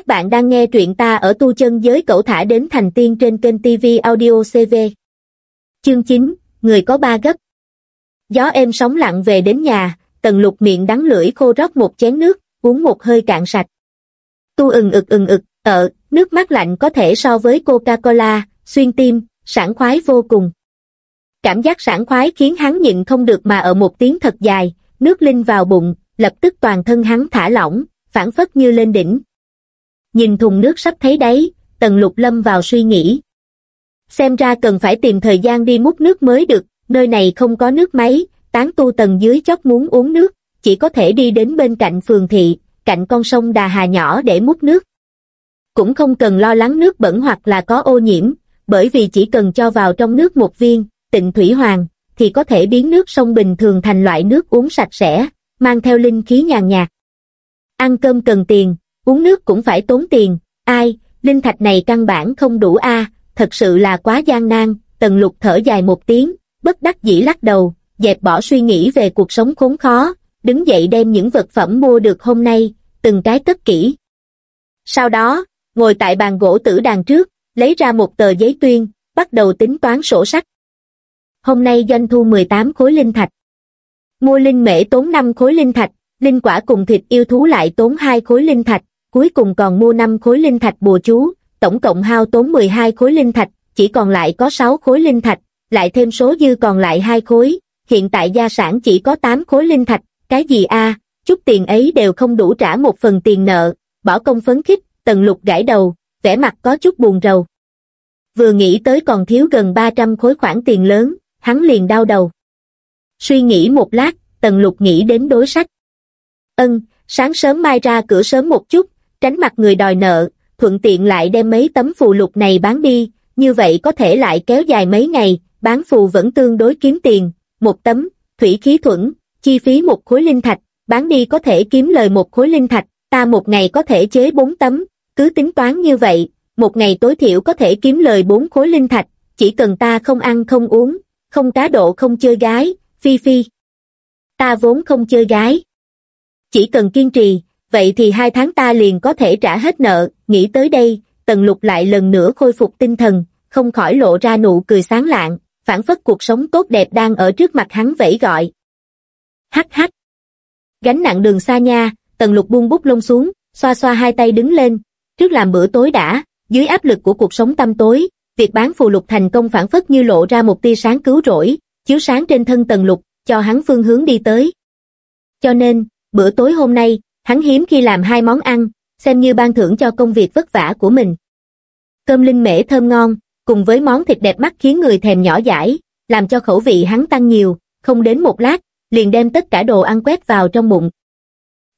Các bạn đang nghe truyện ta ở tu chân giới cậu thả đến thành tiên trên kênh TV Audio CV. Chương 9, Người có ba gấp. Gió êm sóng lặng về đến nhà, tần lục miệng đắng lưỡi khô rót một chén nước, uống một hơi cạn sạch. Tu ừng ực ừng ực, ờ, nước mắt lạnh có thể so với Coca-Cola, xuyên tim, sảng khoái vô cùng. Cảm giác sảng khoái khiến hắn nhịn không được mà ở một tiếng thật dài, nước linh vào bụng, lập tức toàn thân hắn thả lỏng, phản phất như lên đỉnh. Nhìn thùng nước sắp thấy đấy, tần lục lâm vào suy nghĩ. Xem ra cần phải tìm thời gian đi múc nước mới được, nơi này không có nước máy, tán tu tầng dưới chót muốn uống nước, chỉ có thể đi đến bên cạnh phường thị, cạnh con sông Đà Hà nhỏ để múc nước. Cũng không cần lo lắng nước bẩn hoặc là có ô nhiễm, bởi vì chỉ cần cho vào trong nước một viên, tịnh thủy hoàng, thì có thể biến nước sông bình thường thành loại nước uống sạch sẽ, mang theo linh khí nhàn nhạt. Ăn cơm cần tiền, uống nước cũng phải tốn tiền, ai, linh thạch này căn bản không đủ a, thật sự là quá gian nan, tần lục thở dài một tiếng, bất đắc dĩ lắc đầu, dẹp bỏ suy nghĩ về cuộc sống khốn khó, đứng dậy đem những vật phẩm mua được hôm nay, từng cái cất kỹ. Sau đó, ngồi tại bàn gỗ tử đàn trước, lấy ra một tờ giấy tuyên, bắt đầu tính toán sổ sách. Hôm nay doanh thu 18 khối linh thạch. Mua linh mễ tốn 5 khối linh thạch, linh quả cùng thịt yêu thú lại tốn 2 khối linh thạch, cuối cùng còn mua 5 khối linh thạch bùa chú, tổng cộng hao tốn 12 khối linh thạch, chỉ còn lại có 6 khối linh thạch, lại thêm số dư còn lại 2 khối, hiện tại gia sản chỉ có 8 khối linh thạch, cái gì a chút tiền ấy đều không đủ trả một phần tiền nợ, bỏ công phấn khích, tần lục gãi đầu, vẻ mặt có chút buồn rầu. Vừa nghĩ tới còn thiếu gần 300 khối khoản tiền lớn, hắn liền đau đầu. Suy nghĩ một lát, tần lục nghĩ đến đối sách. Ân, sáng sớm mai ra cửa sớm một chút, tránh mặt người đòi nợ, thuận tiện lại đem mấy tấm phù lục này bán đi, như vậy có thể lại kéo dài mấy ngày, bán phù vẫn tương đối kiếm tiền, một tấm, thủy khí thuẫn, chi phí một khối linh thạch, bán đi có thể kiếm lời một khối linh thạch, ta một ngày có thể chế bốn tấm, cứ tính toán như vậy, một ngày tối thiểu có thể kiếm lời bốn khối linh thạch, chỉ cần ta không ăn không uống, không cá độ không chơi gái, phi phi. Ta vốn không chơi gái. Chỉ cần kiên trì, vậy thì hai tháng ta liền có thể trả hết nợ, nghĩ tới đây, tần lục lại lần nữa khôi phục tinh thần, không khỏi lộ ra nụ cười sáng lạng, phản phất cuộc sống tốt đẹp đang ở trước mặt hắn vẫy gọi. Hắc hắc. Gánh nặng đường xa nha, tần lục buông bút lông xuống, xoa xoa hai tay đứng lên, trước làm bữa tối đã, dưới áp lực của cuộc sống tâm tối, việc bán phù lục thành công phản phất như lộ ra một tia sáng cứu rỗi, chiếu sáng trên thân tần lục, cho hắn phương hướng đi tới. Cho nên, bữa tối hôm nay, hắn hiếm khi làm hai món ăn, xem như ban thưởng cho công việc vất vả của mình. Cơm linh mễ thơm ngon, cùng với món thịt đẹp mắt khiến người thèm nhỏ dãi, làm cho khẩu vị hắn tăng nhiều, không đến một lát, liền đem tất cả đồ ăn quét vào trong bụng.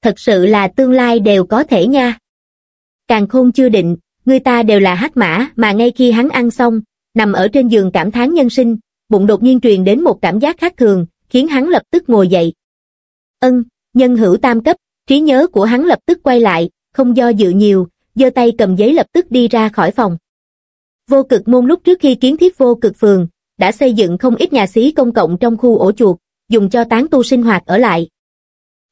Thật sự là tương lai đều có thể nha. Càng khôn chưa định, người ta đều là hắc mã mà ngay khi hắn ăn xong, nằm ở trên giường cảm thán nhân sinh, bụng đột nhiên truyền đến một cảm giác khác thường, khiến hắn lập tức ngồi dậy. Ân, nhân hữu tam cấp, trí nhớ của hắn lập tức quay lại, không do dự nhiều, giơ tay cầm giấy lập tức đi ra khỏi phòng. Vô cực môn lúc trước khi kiến thiết vô cực phường, đã xây dựng không ít nhà xí công cộng trong khu ổ chuột, dùng cho tán tu sinh hoạt ở lại.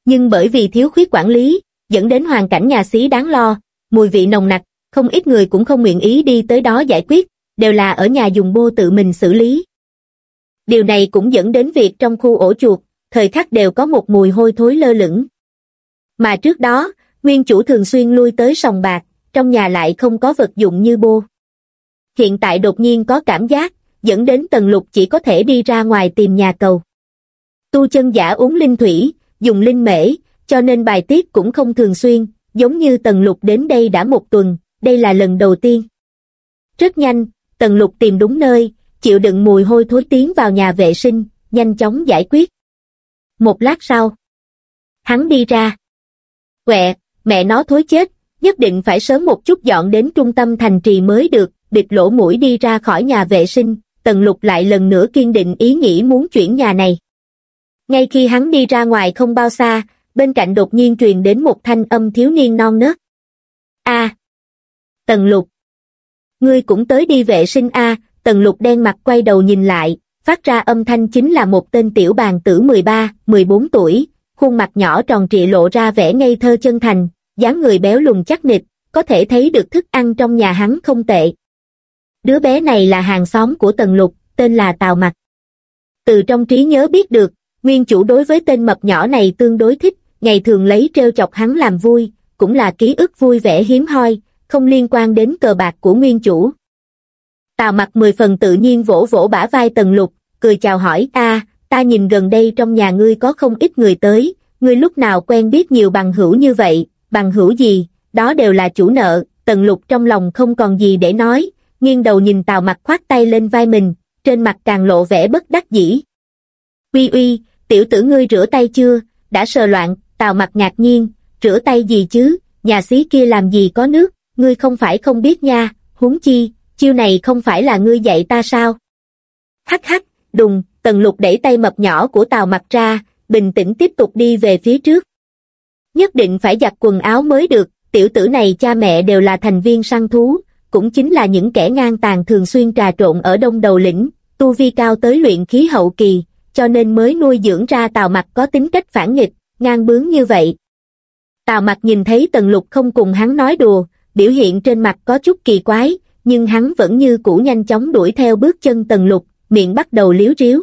Nhưng bởi vì thiếu khuyết quản lý, dẫn đến hoàn cảnh nhà xí đáng lo, mùi vị nồng nặc, không ít người cũng không nguyện ý đi tới đó giải quyết, đều là ở nhà dùng bô tự mình xử lý. Điều này cũng dẫn đến việc trong khu ổ chuột, thời khắc đều có một mùi hôi thối lơ lửng. Mà trước đó, nguyên chủ thường xuyên lui tới sòng bạc, trong nhà lại không có vật dụng như bô. Hiện tại đột nhiên có cảm giác, dẫn đến tần lục chỉ có thể đi ra ngoài tìm nhà cầu. Tu chân giả uống linh thủy, dùng linh mễ, cho nên bài tiết cũng không thường xuyên, giống như tần lục đến đây đã một tuần, đây là lần đầu tiên. Rất nhanh, tần lục tìm đúng nơi, chịu đựng mùi hôi thối tiến vào nhà vệ sinh, nhanh chóng giải quyết. Một lát sau, hắn đi ra. Quẹ, mẹ nó thối chết, nhất định phải sớm một chút dọn đến trung tâm thành trì mới được, bịt lỗ mũi đi ra khỏi nhà vệ sinh, tần lục lại lần nữa kiên định ý nghĩ muốn chuyển nhà này. Ngay khi hắn đi ra ngoài không bao xa, bên cạnh đột nhiên truyền đến một thanh âm thiếu niên non nớt. A. Tần lục. Ngươi cũng tới đi vệ sinh A, tần lục đen mặt quay đầu nhìn lại, phát ra âm thanh chính là một tên tiểu bàn tử 13, 14 tuổi, khuôn mặt nhỏ tròn trịa lộ ra vẻ ngây thơ chân thành, dáng người béo lùn chắc nịch, có thể thấy được thức ăn trong nhà hắn không tệ. Đứa bé này là hàng xóm của Tần Lục, tên là Tào Mặc. Từ trong trí nhớ biết được, nguyên chủ đối với tên mập nhỏ này tương đối thích, ngày thường lấy treo chọc hắn làm vui, cũng là ký ức vui vẻ hiếm hoi, không liên quan đến cờ bạc của nguyên chủ. Tào Mặc mười phần tự nhiên vỗ vỗ bả vai Tần Lục, cười chào hỏi, a ta nhìn gần đây trong nhà ngươi có không ít người tới, ngươi lúc nào quen biết nhiều bằng hữu như vậy, bằng hữu gì, đó đều là chủ nợ, Tần Lục trong lòng không còn gì để nói, nghiêng đầu nhìn Tào mặt khoát tay lên vai mình, trên mặt càng lộ vẻ bất đắc dĩ. Uy uy, tiểu tử ngươi rửa tay chưa, đã sờ loạn, Tào mặt ngạc nhiên, rửa tay gì chứ, nhà xí kia làm gì có nước, ngươi không phải không biết nha, huống chi, chiêu này không phải là ngươi dạy ta sao? Hắc hắc, đùng, tần lục đẩy tay mập nhỏ của Tào mặt ra, bình tĩnh tiếp tục đi về phía trước. Nhất định phải giặt quần áo mới được, tiểu tử này cha mẹ đều là thành viên săn thú, cũng chính là những kẻ ngang tàn thường xuyên trà trộn ở đông đầu lĩnh, tu vi cao tới luyện khí hậu kỳ, cho nên mới nuôi dưỡng ra Tào mặt có tính cách phản nghịch, ngang bướng như vậy. Tào mặt nhìn thấy tần lục không cùng hắn nói đùa, biểu hiện trên mặt có chút kỳ quái, nhưng hắn vẫn như cũ nhanh chóng đuổi theo bước chân tần lục, miệng bắt đầu liếu riếu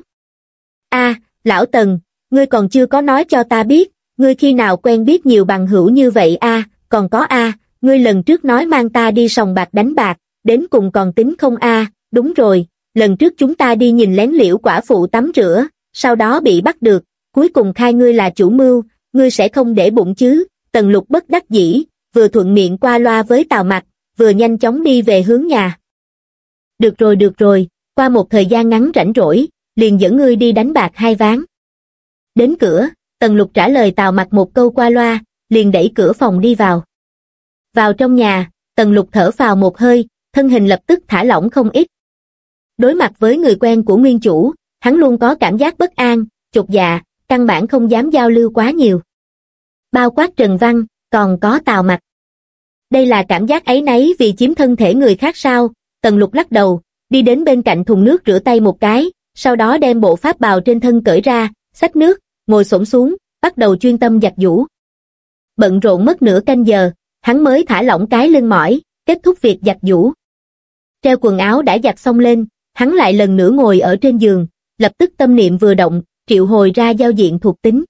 a lão tần, ngươi còn chưa có nói cho ta biết, ngươi khi nào quen biết nhiều bằng hữu như vậy a còn có a ngươi lần trước nói mang ta đi sòng bạc đánh bạc, đến cùng còn tính không a đúng rồi, lần trước chúng ta đi nhìn lén liễu quả phụ tắm rửa, sau đó bị bắt được, cuối cùng khai ngươi là chủ mưu, ngươi sẽ không để bụng chứ, tần lục bất đắc dĩ, vừa thuận miệng qua loa với tào mặt, vừa nhanh chóng đi về hướng nhà. Được rồi được rồi, qua một thời gian ngắn rảnh rỗi, liền dẫn ngươi đi đánh bạc hai ván. Đến cửa, tần lục trả lời tào Mặc một câu qua loa, liền đẩy cửa phòng đi vào. Vào trong nhà, tần lục thở vào một hơi, thân hình lập tức thả lỏng không ít. Đối mặt với người quen của nguyên chủ, hắn luôn có cảm giác bất an, chột dạ, căn bản không dám giao lưu quá nhiều. Bao quát Trần Văn, còn có Tào Mặc, Đây là cảm giác ấy nấy vì chiếm thân thể người khác sao, Tần Lục lắc đầu, đi đến bên cạnh thùng nước rửa tay một cái, sau đó đem bộ pháp bào trên thân cởi ra, xách nước, ngồi xổm xuống, bắt đầu chuyên tâm giặt giũ. Bận rộn mất nửa canh giờ, hắn mới thả lỏng cái lưng mỏi, kết thúc việc giặt giũ. Treo quần áo đã giặt xong lên, hắn lại lần nữa ngồi ở trên giường, lập tức tâm niệm vừa động, triệu hồi ra giao diện thuộc tính.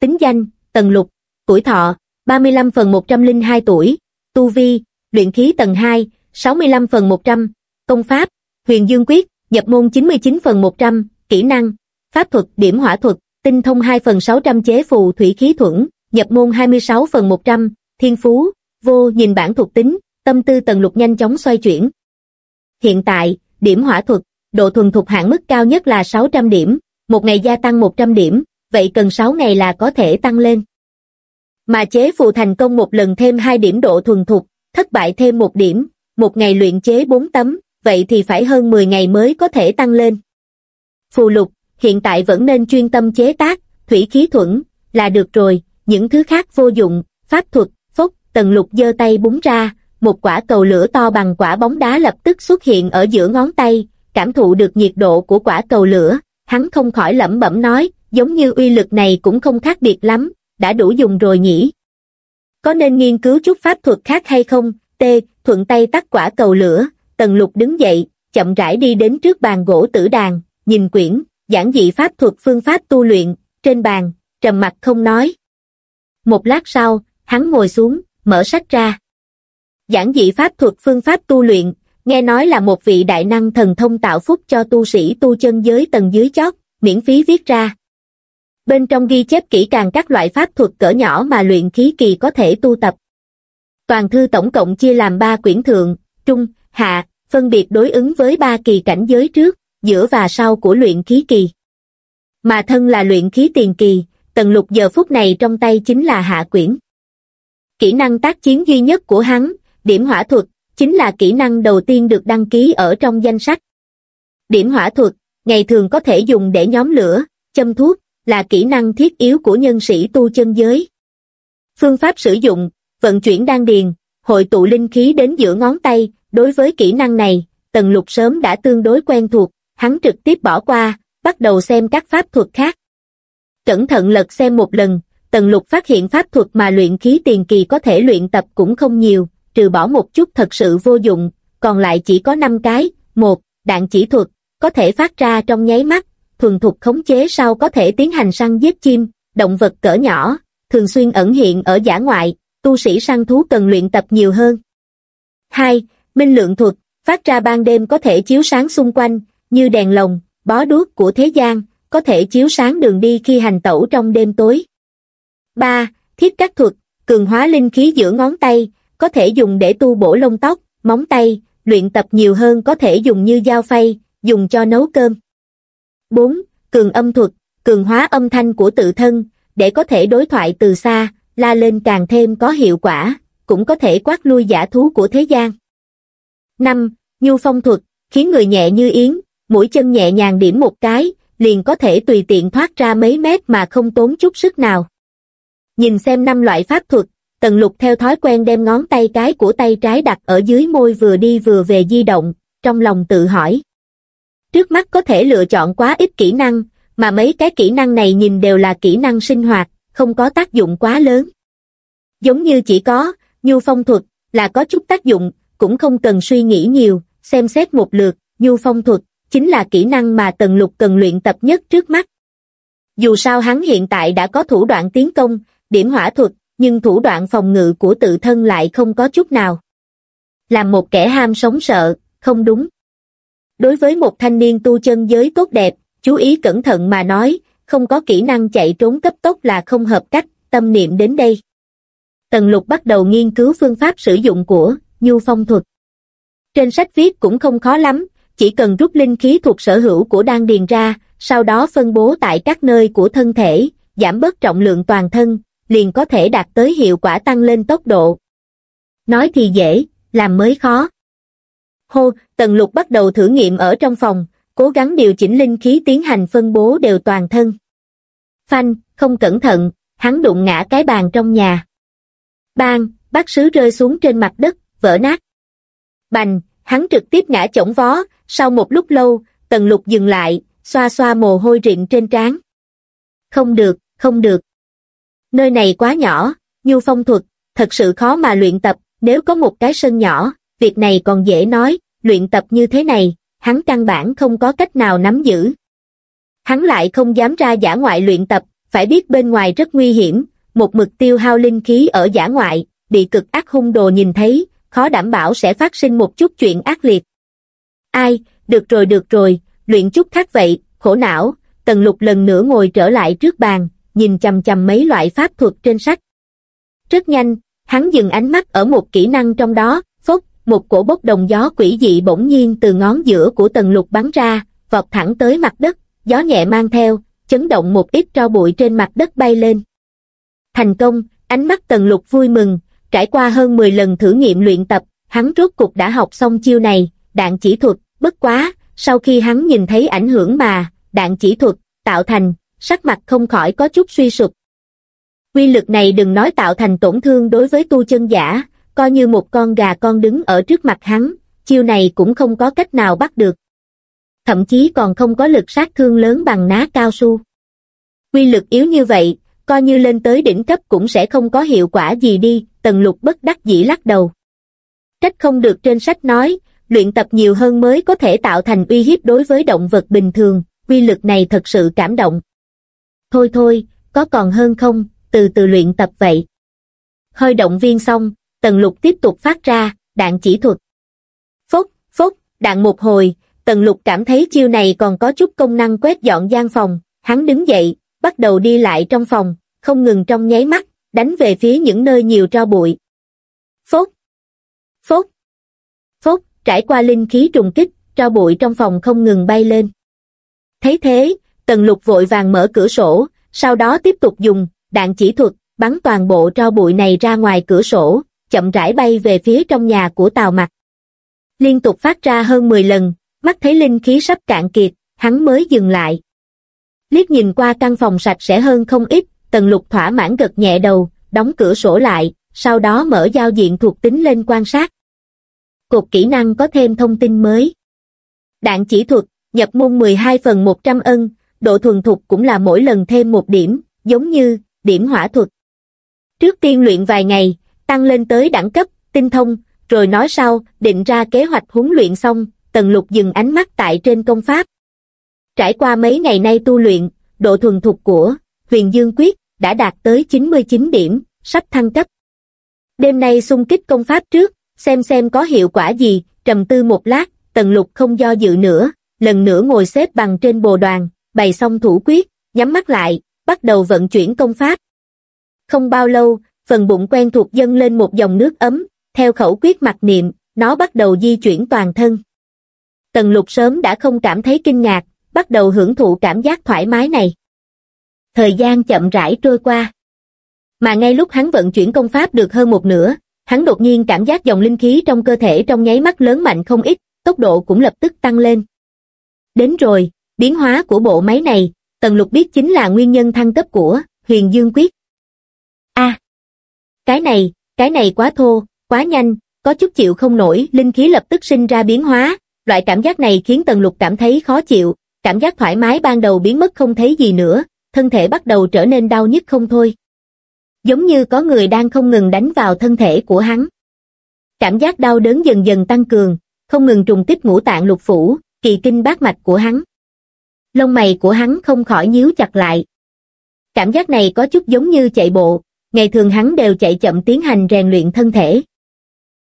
Tính danh, Tần Lục, tuổi thọ, 35 phần 102 tuổi, tu vi, luyện khí tầng 2, 65 phần 100, công pháp, huyền dương quyết, nhập môn 99 phần 100, kỹ năng, pháp thuật, điểm hỏa thuật, tinh thông 2 phần 600 chế phù thủy khí thuẫn, nhập môn 26 phần 100, thiên phú, vô nhìn bản thuộc tính, tâm tư tần lục nhanh chóng xoay chuyển. Hiện tại, điểm hỏa thuật, độ thuần thục hạn mức cao nhất là 600 điểm, một ngày gia tăng 100 điểm, vậy cần 6 ngày là có thể tăng lên. Mà chế phù thành công một lần thêm 2 điểm độ thuần thục, thất bại thêm 1 điểm, một ngày luyện chế 4 tấm, vậy thì phải hơn 10 ngày mới có thể tăng lên. Phù lục, hiện tại vẫn nên chuyên tâm chế tác, thủy khí thuẫn, là được rồi, những thứ khác vô dụng, pháp thuật, phốc, tần lục giơ tay búng ra, một quả cầu lửa to bằng quả bóng đá lập tức xuất hiện ở giữa ngón tay, cảm thụ được nhiệt độ của quả cầu lửa, hắn không khỏi lẩm bẩm nói, giống như uy lực này cũng không khác biệt lắm, đã đủ dùng rồi nhỉ. Có nên nghiên cứu chút pháp thuật khác hay không? T. Thuận tay tắt quả cầu lửa, Tần Lục đứng dậy, chậm rãi đi đến trước bàn gỗ tử đàn, nhìn quyển, giảng dị pháp thuật phương pháp tu luyện, trên bàn, trầm mặt không nói. Một lát sau, hắn ngồi xuống, mở sách ra. Giảng dị pháp thuật phương pháp tu luyện, nghe nói là một vị đại năng thần thông tạo phúc cho tu sĩ tu chân giới tầng dưới chót, miễn phí viết ra. Bên trong ghi chép kỹ càng các loại pháp thuật cỡ nhỏ mà luyện khí kỳ có thể tu tập. Toàn thư tổng cộng chia làm ba quyển thượng, trung, hạ, phân biệt đối ứng với ba kỳ cảnh giới trước, giữa và sau của luyện khí kỳ. Mà thân là luyện khí tiền kỳ, tần lục giờ phút này trong tay chính là hạ quyển. Kỹ năng tác chiến duy nhất của hắn, điểm hỏa thuật, chính là kỹ năng đầu tiên được đăng ký ở trong danh sách. Điểm hỏa thuật, ngày thường có thể dùng để nhóm lửa, châm thuốc, là kỹ năng thiết yếu của nhân sĩ tu chân giới. Phương pháp sử dụng, vận chuyển đan điền, hội tụ linh khí đến giữa ngón tay, đối với kỹ năng này, Tần Lục sớm đã tương đối quen thuộc, hắn trực tiếp bỏ qua, bắt đầu xem các pháp thuật khác. Cẩn thận lật xem một lần, Tần Lục phát hiện pháp thuật mà luyện khí tiền kỳ có thể luyện tập cũng không nhiều, trừ bỏ một chút thật sự vô dụng, còn lại chỉ có 5 cái, một, đạn chỉ thuật, có thể phát ra trong nháy mắt, thuần thục khống chế sau có thể tiến hành săn giết chim, động vật cỡ nhỏ, thường xuyên ẩn hiện ở giả ngoại, tu sĩ săn thú cần luyện tập nhiều hơn. 2. Minh lượng thuật, phát ra ban đêm có thể chiếu sáng xung quanh, như đèn lồng, bó đuốc của thế gian, có thể chiếu sáng đường đi khi hành tẩu trong đêm tối. 3. Thiết cắt thuật, cường hóa linh khí giữa ngón tay, có thể dùng để tu bổ lông tóc, móng tay, luyện tập nhiều hơn có thể dùng như dao phay, dùng cho nấu cơm. 4. Cường âm thuật, cường hóa âm thanh của tự thân, để có thể đối thoại từ xa, la lên càng thêm có hiệu quả, cũng có thể quát lui giả thú của thế gian. 5. Nhu phong thuật, khiến người nhẹ như yến, mũi chân nhẹ nhàng điểm một cái, liền có thể tùy tiện thoát ra mấy mét mà không tốn chút sức nào. Nhìn xem năm loại pháp thuật, Tần Lục theo thói quen đem ngón tay cái của tay trái đặt ở dưới môi vừa đi vừa về di động, trong lòng tự hỏi. Trước mắt có thể lựa chọn quá ít kỹ năng, mà mấy cái kỹ năng này nhìn đều là kỹ năng sinh hoạt, không có tác dụng quá lớn. Giống như chỉ có, nhu phong thuật, là có chút tác dụng, cũng không cần suy nghĩ nhiều, xem xét một lượt, nhu phong thuật, chính là kỹ năng mà Tần Lục cần luyện tập nhất trước mắt. Dù sao hắn hiện tại đã có thủ đoạn tiến công, điểm hỏa thuật, nhưng thủ đoạn phòng ngự của tự thân lại không có chút nào. Làm một kẻ ham sống sợ, không đúng. Đối với một thanh niên tu chân giới tốt đẹp, chú ý cẩn thận mà nói, không có kỹ năng chạy trốn cấp tốc là không hợp cách, tâm niệm đến đây. Tần lục bắt đầu nghiên cứu phương pháp sử dụng của Nhu Phong Thuật. Trên sách viết cũng không khó lắm, chỉ cần rút linh khí thuộc sở hữu của đan điền ra, sau đó phân bố tại các nơi của thân thể, giảm bớt trọng lượng toàn thân, liền có thể đạt tới hiệu quả tăng lên tốc độ. Nói thì dễ, làm mới khó. Hô, Tần Lục bắt đầu thử nghiệm ở trong phòng, cố gắng điều chỉnh linh khí tiến hành phân bố đều toàn thân. Phanh, không cẩn thận, hắn đụng ngã cái bàn trong nhà. Bang, bát sứ rơi xuống trên mặt đất, vỡ nát. Bành, hắn trực tiếp ngã chổng vó, sau một lúc lâu, Tần Lục dừng lại, xoa xoa mồ hôi rịn trên trán. Không được, không được. Nơi này quá nhỏ, nhu phong thuật, thật sự khó mà luyện tập, nếu có một cái sân nhỏ, việc này còn dễ nói, luyện tập như thế này, hắn căn bản không có cách nào nắm giữ. Hắn lại không dám ra giả ngoại luyện tập, phải biết bên ngoài rất nguy hiểm, một mực tiêu hao linh khí ở giả ngoại, bị cực ác hung đồ nhìn thấy, khó đảm bảo sẽ phát sinh một chút chuyện ác liệt. Ai, được rồi được rồi, luyện chút khác vậy, khổ não, tần lục lần nữa ngồi trở lại trước bàn, nhìn chầm chầm mấy loại pháp thuật trên sách. Rất nhanh, hắn dừng ánh mắt ở một kỹ năng trong đó, phốc, một cổ bốc đồng gió quỷ dị bỗng nhiên từ ngón giữa của tần lục bắn ra, vọt thẳng tới mặt đất, gió nhẹ mang theo, chấn động một ít tro bụi trên mặt đất bay lên. Thành công, ánh mắt tần lục vui mừng, trải qua hơn 10 lần thử nghiệm luyện tập, hắn rốt cục đã học xong chiêu này, đạn chỉ thuật, bất quá, sau khi hắn nhìn thấy ảnh hưởng mà, đạn chỉ thuật, tạo thành, sắc mặt không khỏi có chút suy sụp. Quy lực này đừng nói tạo thành tổn thương đối với tu chân giả, coi như một con gà con đứng ở trước mặt hắn, chiêu này cũng không có cách nào bắt được. Thậm chí còn không có lực sát thương lớn bằng ná cao su. Quy lực yếu như vậy, coi như lên tới đỉnh cấp cũng sẽ không có hiệu quả gì đi, tần lục bất đắc dĩ lắc đầu. Trách không được trên sách nói, luyện tập nhiều hơn mới có thể tạo thành uy hiếp đối với động vật bình thường, quy lực này thật sự cảm động. Thôi thôi, có còn hơn không, từ từ luyện tập vậy. Hơi động viên xong, tần lục tiếp tục phát ra, đạn chỉ thuật. Phốc, phốc, đạn một hồi, tần lục cảm thấy chiêu này còn có chút công năng quét dọn gian phòng, hắn đứng dậy, bắt đầu đi lại trong phòng, không ngừng trong nháy mắt, đánh về phía những nơi nhiều tro bụi. Phốt, phốt, phốt, trải qua linh khí trùng kích, tro bụi trong phòng không ngừng bay lên. Thấy thế, tần lục vội vàng mở cửa sổ, sau đó tiếp tục dùng, đạn chỉ thuật, bắn toàn bộ tro bụi này ra ngoài cửa sổ, chậm rãi bay về phía trong nhà của Tào Mặc. Liên tục phát ra hơn 10 lần, mắt thấy linh khí sắp cạn kiệt, hắn mới dừng lại. Liếc nhìn qua căn phòng sạch sẽ hơn không ít, tần lục thỏa mãn gật nhẹ đầu, đóng cửa sổ lại, sau đó mở giao diện thuộc tính lên quan sát. Cột kỹ năng có thêm thông tin mới. Đạn chỉ thuật, nhập môn 12 phần 100 ân, độ thuần thục cũng là mỗi lần thêm một điểm, giống như điểm hỏa thuật. Trước tiên luyện vài ngày, tăng lên tới đẳng cấp, tinh thông, rồi nói sau, định ra kế hoạch huấn luyện xong, Tần Lục dừng ánh mắt tại trên công pháp. Trải qua mấy ngày nay tu luyện, độ thuần thục của Huyền Dương Quyết đã đạt tới 99 điểm, sắp thăng cấp. Đêm nay xung kích công pháp trước, xem xem có hiệu quả gì, trầm tư một lát, Tần Lục không do dự nữa, lần nữa ngồi xếp bằng trên bồ đoàn, bày xong thủ quyết, nhắm mắt lại, bắt đầu vận chuyển công pháp. Không bao lâu, phần bụng quen thuộc dâng lên một dòng nước ấm, theo khẩu quyết mặc niệm, nó bắt đầu di chuyển toàn thân. Tần lục sớm đã không cảm thấy kinh ngạc, bắt đầu hưởng thụ cảm giác thoải mái này. Thời gian chậm rãi trôi qua. Mà ngay lúc hắn vận chuyển công pháp được hơn một nửa, hắn đột nhiên cảm giác dòng linh khí trong cơ thể trong nháy mắt lớn mạnh không ít, tốc độ cũng lập tức tăng lên. Đến rồi, biến hóa của bộ máy này, Tần Lục biết chính là nguyên nhân thăng cấp của Huyền Dương Quyết. A, cái này, cái này quá thô, quá nhanh, có chút chịu không nổi, linh khí lập tức sinh ra biến hóa, loại cảm giác này khiến Tần Lục cảm thấy khó chịu, cảm giác thoải mái ban đầu biến mất không thấy gì nữa, thân thể bắt đầu trở nên đau nhức không thôi. Giống như có người đang không ngừng đánh vào thân thể của hắn. Cảm giác đau đớn dần dần tăng cường, không ngừng trùng kích ngũ tạng lục phủ, kỳ kinh bát mạch của hắn. Lông mày của hắn không khỏi nhíu chặt lại. Cảm giác này có chút giống như chạy bộ, ngày thường hắn đều chạy chậm tiến hành rèn luyện thân thể.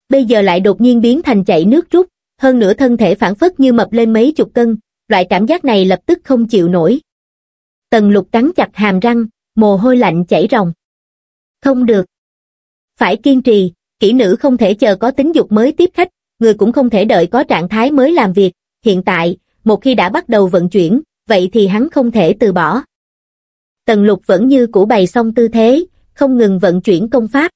Bây giờ lại đột nhiên biến thành chạy nước rút, hơn nữa thân thể phản phất như mập lên mấy chục cân, loại cảm giác này lập tức không chịu nổi. Tần lục cắn chặt hàm răng, mồ hôi lạnh chảy ròng. Không được. Phải kiên trì, kỹ nữ không thể chờ có tính dục mới tiếp khách, người cũng không thể đợi có trạng thái mới làm việc, hiện tại, một khi đã bắt đầu vận chuyển, vậy thì hắn không thể từ bỏ. Tần lục vẫn như cũ bày xong tư thế, không ngừng vận chuyển công pháp.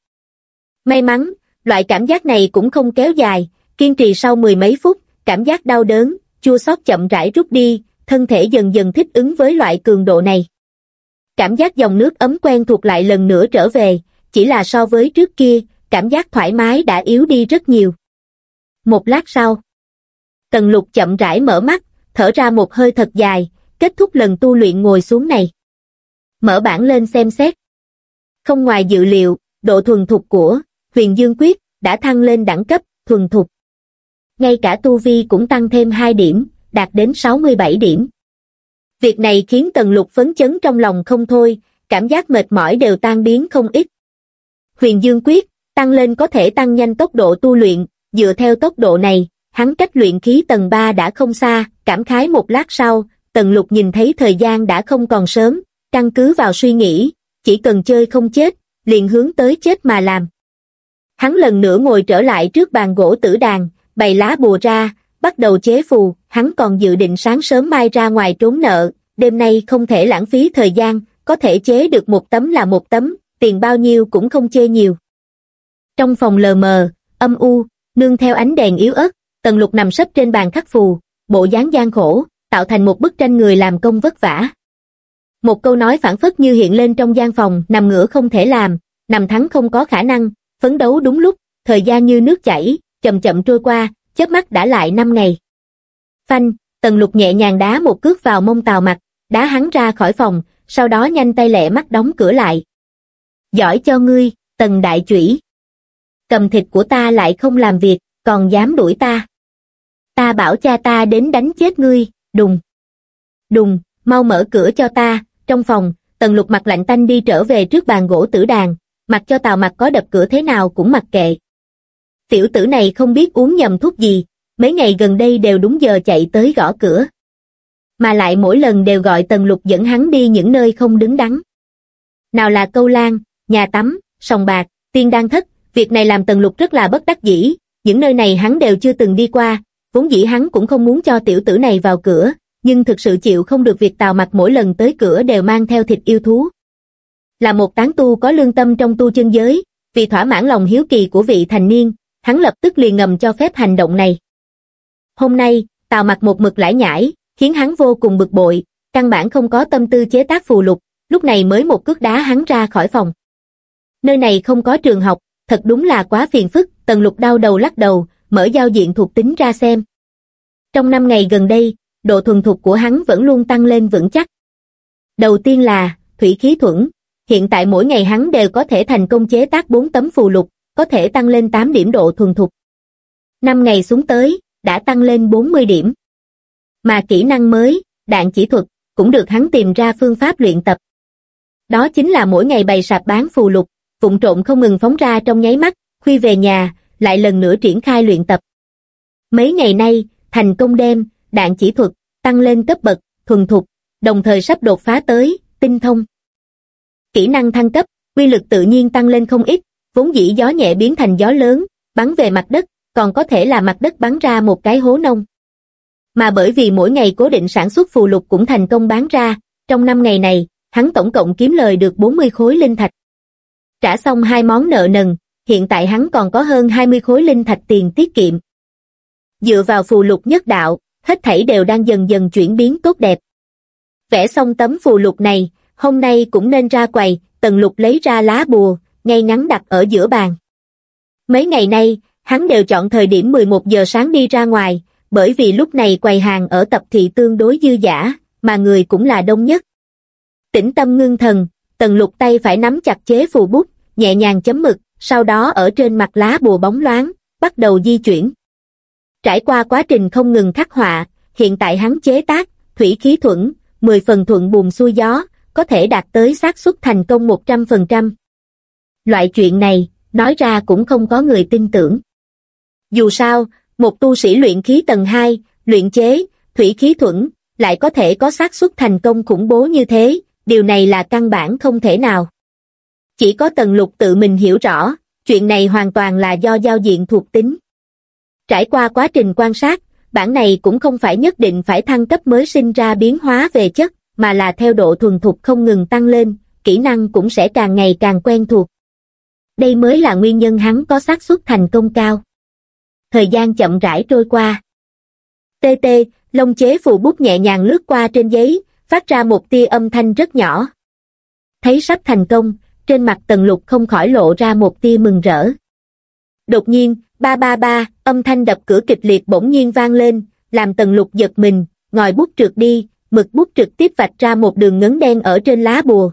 May mắn, loại cảm giác này cũng không kéo dài, kiên trì sau mười mấy phút, cảm giác đau đớn, chua xót chậm rãi rút đi, thân thể dần dần thích ứng với loại cường độ này. Cảm giác dòng nước ấm quen thuộc lại lần nữa trở về, chỉ là so với trước kia, cảm giác thoải mái đã yếu đi rất nhiều. Một lát sau, Tần Lục chậm rãi mở mắt, thở ra một hơi thật dài, kết thúc lần tu luyện ngồi xuống này. Mở bản lên xem xét. Không ngoài dự liệu, độ thuần thục của Huyền Dương Quyết đã thăng lên đẳng cấp thuần thục. Ngay cả tu vi cũng tăng thêm 2 điểm, đạt đến 67 điểm. Việc này khiến Tần Lục phấn chấn trong lòng không thôi, cảm giác mệt mỏi đều tan biến không ít. Huyền Dương Quyết, tăng lên có thể tăng nhanh tốc độ tu luyện, dựa theo tốc độ này, hắn cách luyện khí tầng 3 đã không xa, cảm khái một lát sau, Tần Lục nhìn thấy thời gian đã không còn sớm, căn cứ vào suy nghĩ, chỉ cần chơi không chết, liền hướng tới chết mà làm. Hắn lần nữa ngồi trở lại trước bàn gỗ tử đàn, bày lá bùa ra, bắt đầu chế phù, hắn còn dự định sáng sớm mai ra ngoài trốn nợ, đêm nay không thể lãng phí thời gian, có thể chế được một tấm là một tấm, tiền bao nhiêu cũng không chê nhiều. Trong phòng lờ mờ, âm u, nương theo ánh đèn yếu ớt, tần lục nằm sấp trên bàn khắc phù, bộ dáng gian khổ, tạo thành một bức tranh người làm công vất vả. Một câu nói phản phất như hiện lên trong gian phòng, nằm ngửa không thể làm, nằm thắng không có khả năng, phấn đấu đúng lúc, thời gian như nước chảy, chậm chậm trôi qua, chớp mắt đã lại năm ngày. Phanh, tần lục nhẹ nhàng đá một cước vào mông Tào Mặc, đá hắn ra khỏi phòng, sau đó nhanh tay lẹ mắt đóng cửa lại. Giỏi cho ngươi, tần đại chủy. Cầm thịt của ta lại không làm việc, còn dám đuổi ta. Ta bảo cha ta đến đánh chết ngươi, đùng. Đùng, mau mở cửa cho ta, trong phòng, tần lục mặt lạnh tanh đi trở về trước bàn gỗ tử đàn, mặc cho Tào Mặc có đập cửa thế nào cũng mặc kệ. Tiểu tử này không biết uống nhầm thuốc gì, mấy ngày gần đây đều đúng giờ chạy tới gõ cửa. Mà lại mỗi lần đều gọi tần lục dẫn hắn đi những nơi không đứng đắn. Nào là câu lan, nhà tắm, sòng bạc, tiên đan thất, việc này làm tần lục rất là bất đắc dĩ, những nơi này hắn đều chưa từng đi qua, vốn dĩ hắn cũng không muốn cho tiểu tử này vào cửa, nhưng thực sự chịu không được việc tào mặt mỗi lần tới cửa đều mang theo thịt yêu thú. Là một tán tu có lương tâm trong tu chân giới, vì thỏa mãn lòng hiếu kỳ của vị thành niên, hắn lập tức liền ngầm cho phép hành động này. Hôm nay, tào mặt một mực lải nhải, khiến hắn vô cùng bực bội, căn bản không có tâm tư chế tác phù lục, lúc này mới một cước đá hắn ra khỏi phòng. Nơi này không có trường học, thật đúng là quá phiền phức, tần lục đau đầu lắc đầu, mở giao diện thuộc tính ra xem. Trong năm ngày gần đây, độ thuần thục của hắn vẫn luôn tăng lên vững chắc. Đầu tiên là, thủy khí thuẫn, hiện tại mỗi ngày hắn đều có thể thành công chế tác 4 tấm phù lục, có thể tăng lên 8 điểm độ thuần thục. 5 ngày xuống tới, đã tăng lên 40 điểm. Mà kỹ năng mới, đạn chỉ thuật, cũng được hắn tìm ra phương pháp luyện tập. Đó chính là mỗi ngày bày sạp bán phù lục, vụn trộn không ngừng phóng ra trong nháy mắt, khuy về nhà, lại lần nữa triển khai luyện tập. Mấy ngày nay, thành công đêm, đạn chỉ thuật, tăng lên cấp bậc, thuần thục, đồng thời sắp đột phá tới, tinh thông. Kỹ năng thăng cấp, quy lực tự nhiên tăng lên không ít, vốn dĩ gió nhẹ biến thành gió lớn, bắn về mặt đất, còn có thể là mặt đất bắn ra một cái hố nông. Mà bởi vì mỗi ngày cố định sản xuất phù lục cũng thành công bán ra, trong năm ngày này, hắn tổng cộng kiếm lời được 40 khối linh thạch. Trả xong hai món nợ nần, hiện tại hắn còn có hơn 20 khối linh thạch tiền tiết kiệm. Dựa vào phù lục nhất đạo, hết thảy đều đang dần dần chuyển biến tốt đẹp. Vẽ xong tấm phù lục này, hôm nay cũng nên ra quầy, tần lục lấy ra lá bùa, ngay ngắn đặt ở giữa bàn. Mấy ngày nay, hắn đều chọn thời điểm 11 giờ sáng đi ra ngoài, bởi vì lúc này quầy hàng ở tập thị tương đối dư giả, mà người cũng là đông nhất. Tĩnh tâm ngưng thần, tần lục tay phải nắm chặt chế phù bút, nhẹ nhàng chấm mực, sau đó ở trên mặt lá bùa bóng loáng, bắt đầu di chuyển. Trải qua quá trình không ngừng khắc họa, hiện tại hắn chế tác, thủy khí thuẫn, 10 phần thuận buồm xuôi gió, có thể đạt tới xác suất thành công 100%. Loại chuyện này, nói ra cũng không có người tin tưởng. Dù sao, một tu sĩ luyện khí tầng 2, luyện chế, thủy khí thuẫn, lại có thể có xác suất thành công khủng bố như thế, điều này là căn bản không thể nào. Chỉ có tần lục tự mình hiểu rõ, chuyện này hoàn toàn là do giao diện thuộc tính. Trải qua quá trình quan sát, bản này cũng không phải nhất định phải thăng cấp mới sinh ra biến hóa về chất, mà là theo độ thuần thục không ngừng tăng lên, kỹ năng cũng sẽ càng ngày càng quen thuộc. Đây mới là nguyên nhân hắn có xác suất thành công cao. Thời gian chậm rãi trôi qua. Tê tê, lông chế phù bút nhẹ nhàng lướt qua trên giấy, phát ra một tia âm thanh rất nhỏ. Thấy sắp thành công, trên mặt tần lục không khỏi lộ ra một tia mừng rỡ. Đột nhiên, ba ba ba, âm thanh đập cửa kịch liệt bỗng nhiên vang lên, làm tần lục giật mình, ngòi bút trượt đi, mực bút trực tiếp vạch ra một đường ngấn đen ở trên lá bùa.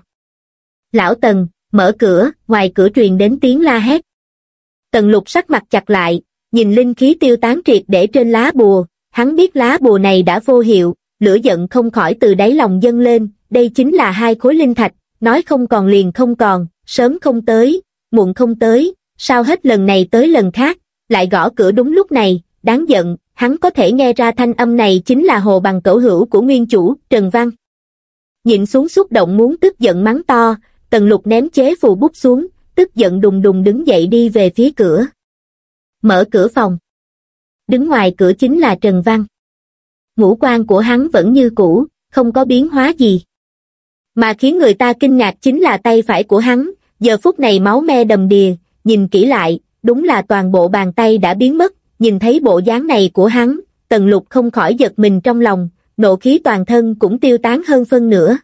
Lão Tần, mở cửa, ngoài cửa truyền đến tiếng la hét. Tần lục sắc mặt chặt lại, nhìn linh khí tiêu tán triệt để trên lá bùa, hắn biết lá bùa này đã vô hiệu, lửa giận không khỏi từ đáy lòng dâng lên, đây chính là hai khối linh thạch, nói không còn liền không còn, sớm không tới, muộn không tới, sao hết lần này tới lần khác, lại gõ cửa đúng lúc này, đáng giận, hắn có thể nghe ra thanh âm này chính là hồ bằng cẩu hữu của nguyên chủ, Trần Văn. Nhịn xuống xúc động muốn tức giận mắng to, tần lục ném chế phù bút xuống, tức giận đùng đùng đứng dậy đi về phía cửa. Mở cửa phòng. Đứng ngoài cửa chính là Trần Văn. Ngũ quan của hắn vẫn như cũ, không có biến hóa gì. Mà khiến người ta kinh ngạc chính là tay phải của hắn, giờ phút này máu me đầm đìa, nhìn kỹ lại, đúng là toàn bộ bàn tay đã biến mất, nhìn thấy bộ dáng này của hắn, tần lục không khỏi giật mình trong lòng, nộ khí toàn thân cũng tiêu tán hơn phân nửa.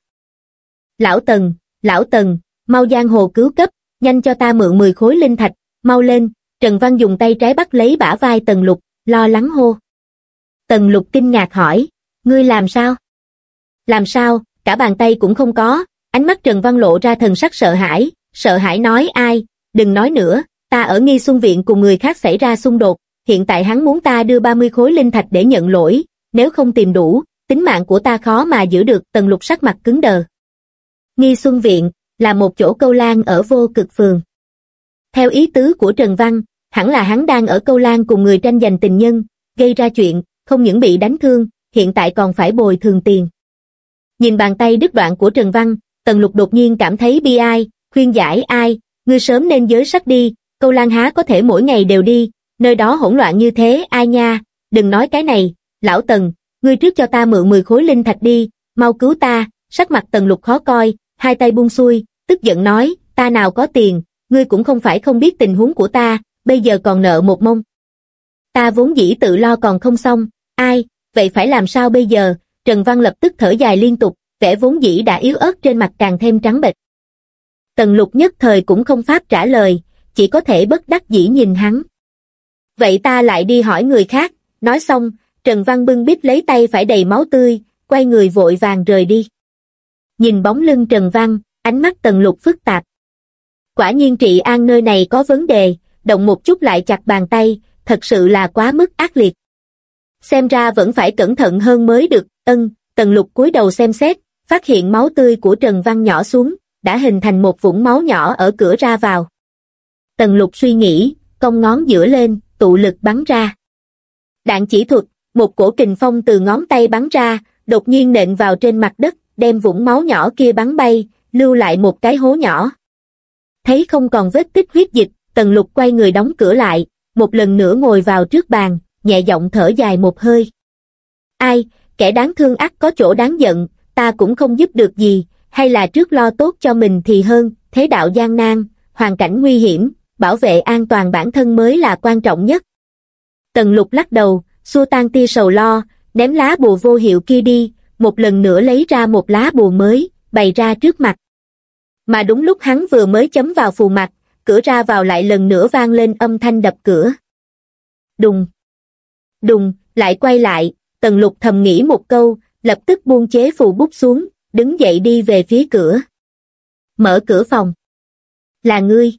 Lão Tần, Lão Tần, mau giang hồ cứu cấp, nhanh cho ta mượn 10 khối linh thạch, mau lên, Trần Văn dùng tay trái bắt lấy bả vai Tần Lục, lo lắng hô. Tần Lục kinh ngạc hỏi, ngươi làm sao? Làm sao, cả bàn tay cũng không có, ánh mắt Trần Văn lộ ra thần sắc sợ hãi, sợ hãi nói ai, đừng nói nữa, ta ở nghi xuân viện cùng người khác xảy ra xung đột, hiện tại hắn muốn ta đưa 30 khối linh thạch để nhận lỗi, nếu không tìm đủ, tính mạng của ta khó mà giữ được tần lục sắc mặt cứng đờ. Nghi Xuân Viện, là một chỗ câu lan ở vô cực phường. Theo ý tứ của Trần Văn, hẳn là hắn đang ở câu lan cùng người tranh giành tình nhân, gây ra chuyện, không những bị đánh thương, hiện tại còn phải bồi thường tiền. Nhìn bàn tay đứt đoạn của Trần Văn, Tần Lục đột nhiên cảm thấy bi ai, khuyên giải ai, ngươi sớm nên giới sắc đi, câu lan há có thể mỗi ngày đều đi, nơi đó hỗn loạn như thế ai nha, đừng nói cái này, lão Tần, ngươi trước cho ta mượn 10 khối linh thạch đi, mau cứu ta, sắc mặt Tần Lục khó coi, hai tay buông xuôi, tức giận nói, ta nào có tiền, ngươi cũng không phải không biết tình huống của ta, bây giờ còn nợ một mông. Ta vốn dĩ tự lo còn không xong, ai, vậy phải làm sao bây giờ, Trần Văn lập tức thở dài liên tục, vẻ vốn dĩ đã yếu ớt trên mặt càng thêm trắng bệch. Tần lục nhất thời cũng không pháp trả lời, chỉ có thể bất đắc dĩ nhìn hắn. Vậy ta lại đi hỏi người khác, nói xong, Trần Văn bưng bít lấy tay phải đầy máu tươi, quay người vội vàng rời đi. Nhìn bóng lưng Trần Văn, ánh mắt tần lục phức tạp. Quả nhiên trị an nơi này có vấn đề, động một chút lại chặt bàn tay, thật sự là quá mức ác liệt. Xem ra vẫn phải cẩn thận hơn mới được, ân, tần lục cúi đầu xem xét, phát hiện máu tươi của Trần Văn nhỏ xuống, đã hình thành một vũng máu nhỏ ở cửa ra vào. Tần lục suy nghĩ, cong ngón giữa lên, tụ lực bắn ra. Đạn chỉ thuật, một cổ kình phong từ ngón tay bắn ra, đột nhiên nện vào trên mặt đất, đem vũng máu nhỏ kia bắn bay, lưu lại một cái hố nhỏ. Thấy không còn vết tích huyết dịch, tần lục quay người đóng cửa lại, một lần nữa ngồi vào trước bàn, nhẹ giọng thở dài một hơi. Ai, kẻ đáng thương ắt có chỗ đáng giận, ta cũng không giúp được gì, hay là trước lo tốt cho mình thì hơn, thế đạo gian nan, hoàn cảnh nguy hiểm, bảo vệ an toàn bản thân mới là quan trọng nhất. Tần lục lắc đầu, xua tan tia sầu lo, ném lá bùa vô hiệu kia đi, một lần nữa lấy ra một lá bùa mới, bày ra trước mặt. Mà đúng lúc hắn vừa mới chấm vào phù mặt, cửa ra vào lại lần nữa vang lên âm thanh đập cửa. Đùng! Đùng, lại quay lại, tần lục thầm nghĩ một câu, lập tức buông chế phù bút xuống, đứng dậy đi về phía cửa. Mở cửa phòng. Là ngươi.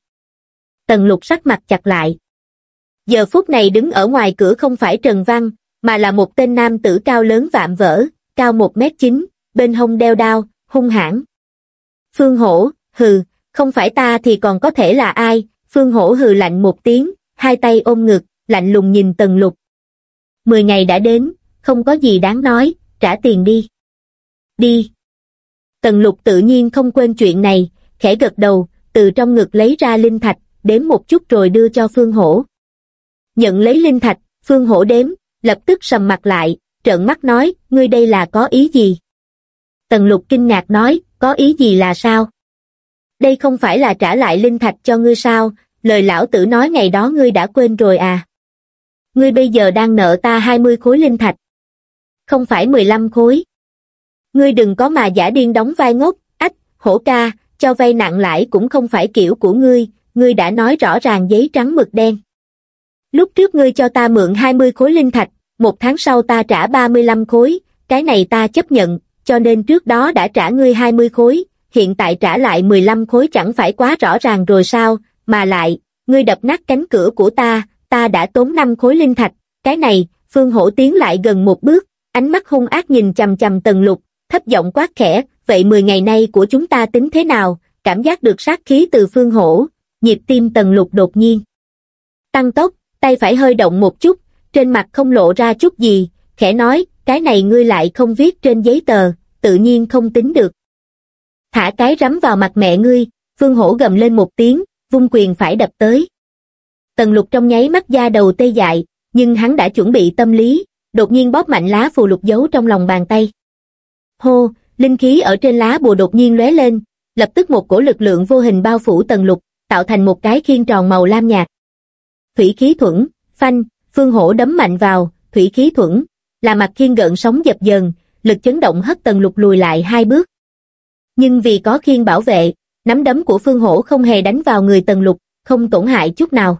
Tần lục sắc mặt chặt lại. Giờ phút này đứng ở ngoài cửa không phải Trần Văn, mà là một tên nam tử cao lớn vạm vỡ, cao một mét chín, bên hông đeo đao, hung hãn. Phương Hổ, hừ, không phải ta thì còn có thể là ai, Phương Hổ hừ lạnh một tiếng, hai tay ôm ngực, lạnh lùng nhìn Tần Lục. Mười ngày đã đến, không có gì đáng nói, trả tiền đi. Đi. Tần Lục tự nhiên không quên chuyện này, khẽ gật đầu, từ trong ngực lấy ra linh thạch, đếm một chút rồi đưa cho Phương Hổ. Nhận lấy linh thạch, Phương Hổ đếm, lập tức sầm mặt lại, trợn mắt nói, ngươi đây là có ý gì? Tần lục kinh ngạc nói, có ý gì là sao? Đây không phải là trả lại linh thạch cho ngươi sao, lời lão tử nói ngày đó ngươi đã quên rồi à? Ngươi bây giờ đang nợ ta 20 khối linh thạch. Không phải 15 khối. Ngươi đừng có mà giả điên đóng vai ngốc, ách, hổ ca, cho vay nặng lãi cũng không phải kiểu của ngươi, ngươi đã nói rõ ràng giấy trắng mực đen. Lúc trước ngươi cho ta mượn 20 khối linh thạch, một tháng sau ta trả 35 khối, cái này ta chấp nhận, cho nên trước đó đã trả ngươi 20 khối, hiện tại trả lại 15 khối chẳng phải quá rõ ràng rồi sao, mà lại, ngươi đập nát cánh cửa của ta, ta đã tốn 5 khối linh thạch, cái này, Phương Hổ tiến lại gần một bước, ánh mắt hung ác nhìn chầm chầm tần lục, thấp giọng quát khẽ, vậy 10 ngày nay của chúng ta tính thế nào, cảm giác được sát khí từ Phương Hổ, nhịp tim tần lục đột nhiên. Tăng tốc, tay phải hơi động một chút, trên mặt không lộ ra chút gì, khẽ nói, cái này ngươi lại không viết trên giấy tờ, tự nhiên không tính được. Thả cái rắm vào mặt mẹ ngươi, Phương Hổ gầm lên một tiếng, vung quyền phải đập tới. Tần lục trong nháy mắt da đầu tê dại, nhưng hắn đã chuẩn bị tâm lý, đột nhiên bóp mạnh lá phù lục giấu trong lòng bàn tay. Hô, linh khí ở trên lá bùa đột nhiên lóe lên, lập tức một cổ lực lượng vô hình bao phủ tần lục, tạo thành một cái khiên tròn màu lam nhạt. Thủy khí thuẫn, phanh, phương hổ đấm mạnh vào, thủy khí thuẫn, là mặt khiên gợn sóng dập dần, lực chấn động hất tần lục lùi lại hai bước. Nhưng vì có khiên bảo vệ, nắm đấm của phương hổ không hề đánh vào người tần lục, không tổn hại chút nào.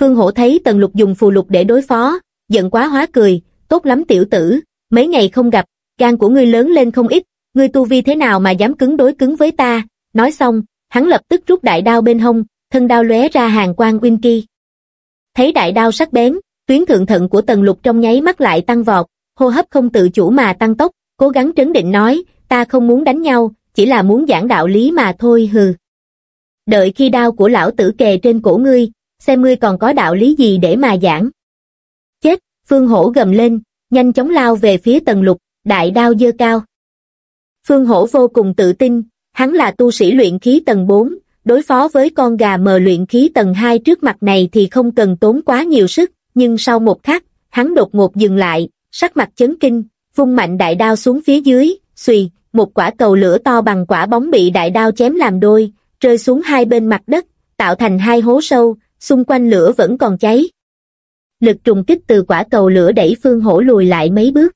Phương hổ thấy tần lục dùng phù lục để đối phó, giận quá hóa cười, tốt lắm tiểu tử, mấy ngày không gặp, gan của ngươi lớn lên không ít, ngươi tu vi thế nào mà dám cứng đối cứng với ta, nói xong, hắn lập tức rút đại đao bên hông, thân đao lóe ra hàng quang uyên kỳ. Thấy đại đao sắc bén, tuyến thượng thận của tần lục trong nháy mắt lại tăng vọt, hô hấp không tự chủ mà tăng tốc, cố gắng trấn định nói, ta không muốn đánh nhau, chỉ là muốn giảng đạo lý mà thôi hừ. Đợi khi đao của lão tử kề trên cổ ngươi, xem ngươi còn có đạo lý gì để mà giảng. Chết, Phương Hổ gầm lên, nhanh chóng lao về phía tần lục, đại đao dơ cao. Phương Hổ vô cùng tự tin, hắn là tu sĩ luyện khí tầng 4, đối phó với con gà mờ luyện khí tầng 2 trước mặt này thì không cần tốn quá nhiều sức, nhưng sau một khắc, hắn đột ngột dừng lại, sắc mặt chấn kinh, vung mạnh đại đao xuống phía dưới, xùy, một quả cầu lửa to bằng quả bóng bị đại đao chém làm đôi, rơi xuống hai bên mặt đất, tạo thành hai hố sâu, xung quanh lửa vẫn còn cháy. Lực trùng kích từ quả cầu lửa đẩy phương hổ lùi lại mấy bước.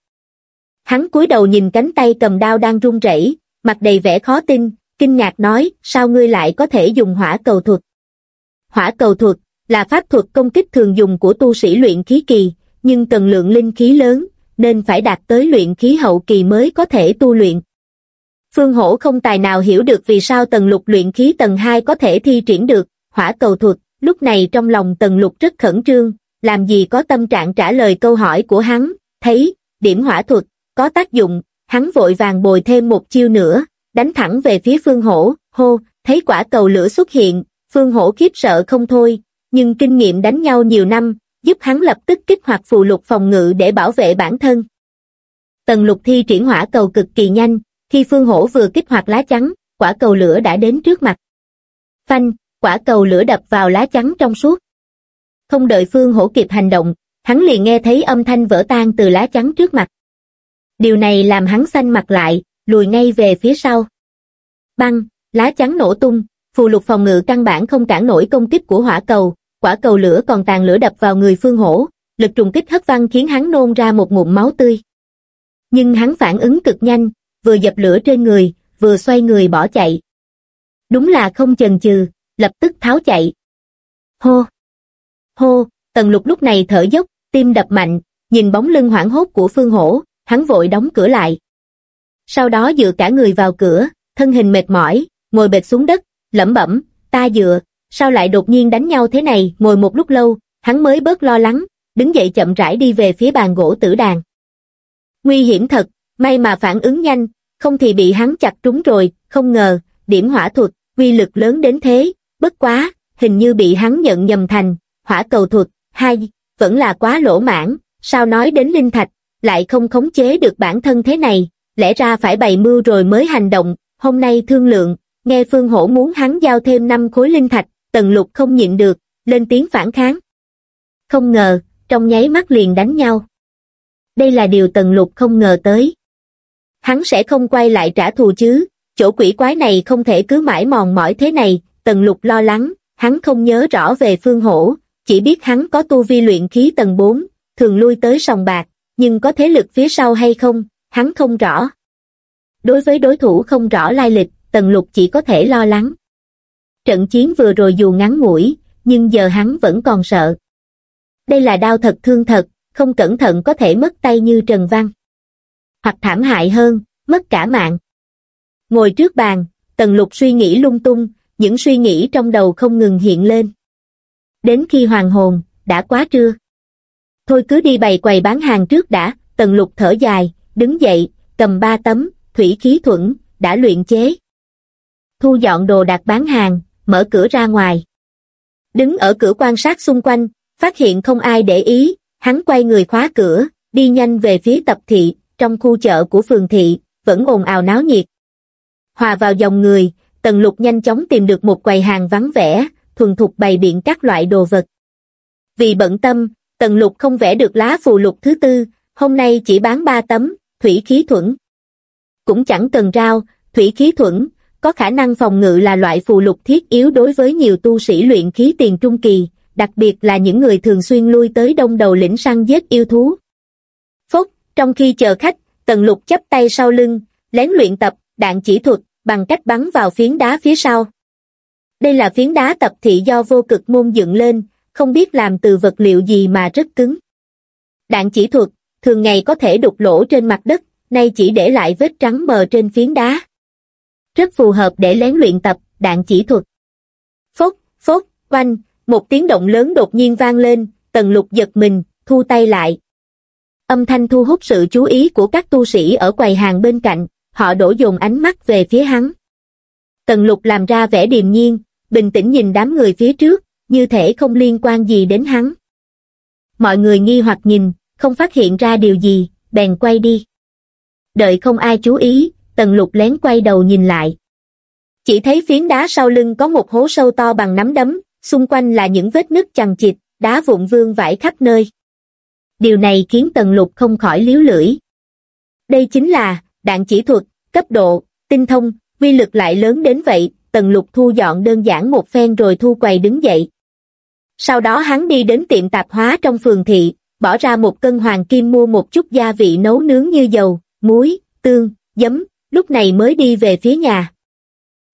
Hắn cúi đầu nhìn cánh tay cầm đao đang run rẩy, mặt đầy vẻ khó tin, kinh ngạc nói, sao ngươi lại có thể dùng hỏa cầu thuật? Hỏa cầu thuật là pháp thuật công kích thường dùng của tu sĩ luyện khí kỳ, nhưng cần lượng linh khí lớn, nên phải đạt tới luyện khí hậu kỳ mới có thể tu luyện. Phương Hổ không tài nào hiểu được vì sao tầng lục luyện khí tầng 2 có thể thi triển được, hỏa cầu thuật, lúc này trong lòng tần lục rất khẩn trương, làm gì có tâm trạng trả lời câu hỏi của hắn, thấy, điểm hỏa thuật, có tác dụng, hắn vội vàng bồi thêm một chiêu nữa, đánh thẳng về phía phương hổ, hô, thấy quả cầu lửa xuất hiện, phương hổ khiếp sợ không thôi, nhưng kinh nghiệm đánh nhau nhiều năm, giúp hắn lập tức kích hoạt phù lục phòng ngự để bảo vệ bản thân. Tần lục thi triển hỏa cầu cực kỳ nhanh, khi phương hổ vừa kích hoạt lá chắn, quả cầu lửa đã đến trước mặt. Phanh, quả cầu lửa đập vào lá chắn trong suốt. Không đợi phương hổ kịp hành động, hắn liền nghe thấy âm thanh vỡ tan từ lá chắn trước mặt. Điều này làm hắn xanh mặt lại, lùi ngay về phía sau. Băng, lá chắn nổ tung, phù lục phòng ngự căn bản không cản nổi công kích của hỏa cầu, quả cầu lửa còn tàn lửa đập vào người phương hổ, lực trùng kích hất văng khiến hắn nôn ra một ngụm máu tươi. Nhưng hắn phản ứng cực nhanh, vừa dập lửa trên người, vừa xoay người bỏ chạy. Đúng là không chần chừ, lập tức tháo chạy. Hô! Hô! Tần lục lúc này thở dốc, tim đập mạnh, nhìn bóng lưng hoảng hốt của phương hổ, hắn vội đóng cửa lại. Sau đó dựa cả người vào cửa, thân hình mệt mỏi, ngồi bệt xuống đất, lẩm bẩm, ta dựa, sao lại đột nhiên đánh nhau thế này, ngồi một lúc lâu, hắn mới bớt lo lắng, đứng dậy chậm rãi đi về phía bàn gỗ tử đàn. Nguy hiểm thật, may mà phản ứng nhanh, không thì bị hắn chặt trúng rồi, không ngờ, điểm hỏa thuật, uy lực lớn đến thế, bất quá, hình như bị hắn nhận nhầm thành, hỏa cầu thuật, hai, vẫn là quá lỗ mãn, sao nói đến linh thạch, lại không khống chế được bản thân thế này, lẽ ra phải bày mưu rồi mới hành động, hôm nay thương lượng, nghe Phương Hổ muốn hắn giao thêm 5 khối linh thạch, Tần Lục không nhịn được, lên tiếng phản kháng. Không ngờ, trong nháy mắt liền đánh nhau. Đây là điều Tần Lục không ngờ tới. Hắn sẽ không quay lại trả thù chứ, chỗ quỷ quái này không thể cứ mãi mòn mỏi thế này, Tần Lục lo lắng, hắn không nhớ rõ về Phương Hổ, chỉ biết hắn có tu vi luyện khí tầng 4, thường lui tới sòng bạc, nhưng có thế lực phía sau hay không, hắn không rõ. Đối với đối thủ không rõ lai lịch, Tần Lục chỉ có thể lo lắng. Trận chiến vừa rồi dù ngắn ngủi, nhưng giờ hắn vẫn còn sợ. Đây là đau thật thương thật, không cẩn thận có thể mất tay như Trần Văn. Hoặc thảm hại hơn, mất cả mạng. Ngồi trước bàn, Tần Lục suy nghĩ lung tung, những suy nghĩ trong đầu không ngừng hiện lên. Đến khi hoàng hồn, đã quá trưa. Thôi cứ đi bày quầy bán hàng trước đã, Tần Lục thở dài, đứng dậy, cầm ba tấm, thủy khí thuẫn, đã luyện chế. Thu dọn đồ đạc bán hàng, mở cửa ra ngoài. Đứng ở cửa quan sát xung quanh, phát hiện không ai để ý, hắn quay người khóa cửa, đi nhanh về phía tập thị, trong khu chợ của phường thị, vẫn ồn ào náo nhiệt. Hòa vào dòng người, Tần Lục nhanh chóng tìm được một quầy hàng vắng vẻ, thuần thục bày biện các loại đồ vật. Vì bận tâm, Tần Lục không vẽ được lá phù lục thứ tư, hôm nay chỉ bán ba tấm, thủy khí thuẫn. Cũng chẳng cần rao, thủy khí thuẫn, có khả năng phòng ngự là loại phù lục thiết yếu đối với nhiều tu sĩ luyện khí tiền trung kỳ, đặc biệt là những người thường xuyên lui tới đông đầu lĩnh săn giết yêu thú. Phúc, trong khi chờ khách, Tần Lục chấp tay sau lưng, lén luyện tập, đạn chỉ thuật, bằng cách bắn vào phiến đá phía sau. Đây là phiến đá tập thị do vô cực môn dựng lên, không biết làm từ vật liệu gì mà rất cứng. Đạn chỉ thuật, thường ngày có thể đục lỗ trên mặt đất, nay chỉ để lại vết trắng mờ trên phiến đá. Rất phù hợp để lén luyện tập, đạn chỉ thuật. Phốc, phốc, quanh, một tiếng động lớn đột nhiên vang lên, tần lục giật mình, thu tay lại. Âm thanh thu hút sự chú ý của các tu sĩ ở quầy hàng bên cạnh, họ đổ dồn ánh mắt về phía hắn. Tần lục làm ra vẻ điềm nhiên, bình tĩnh nhìn đám người phía trước, như thể không liên quan gì đến hắn. Mọi người nghi hoặc nhìn, không phát hiện ra điều gì, bèn quay đi. Đợi không ai chú ý, tần lục lén quay đầu nhìn lại. Chỉ thấy phiến đá sau lưng có một hố sâu to bằng nắm đấm, xung quanh là những vết nứt chằng chịt, đá vụn vương vãi khắp nơi. Điều này khiến tần lục không khỏi liếu lưỡi. Đây chính là, đạn chỉ thuật, cấp độ, tinh thông, quy lực lại lớn đến vậy, tần lục thu dọn đơn giản một phen rồi thu quầy đứng dậy. Sau đó hắn đi đến tiệm tạp hóa trong phường thị, bỏ ra một cân hoàng kim mua một chút gia vị nấu nướng như dầu, muối, tương, giấm, lúc này mới đi về phía nhà.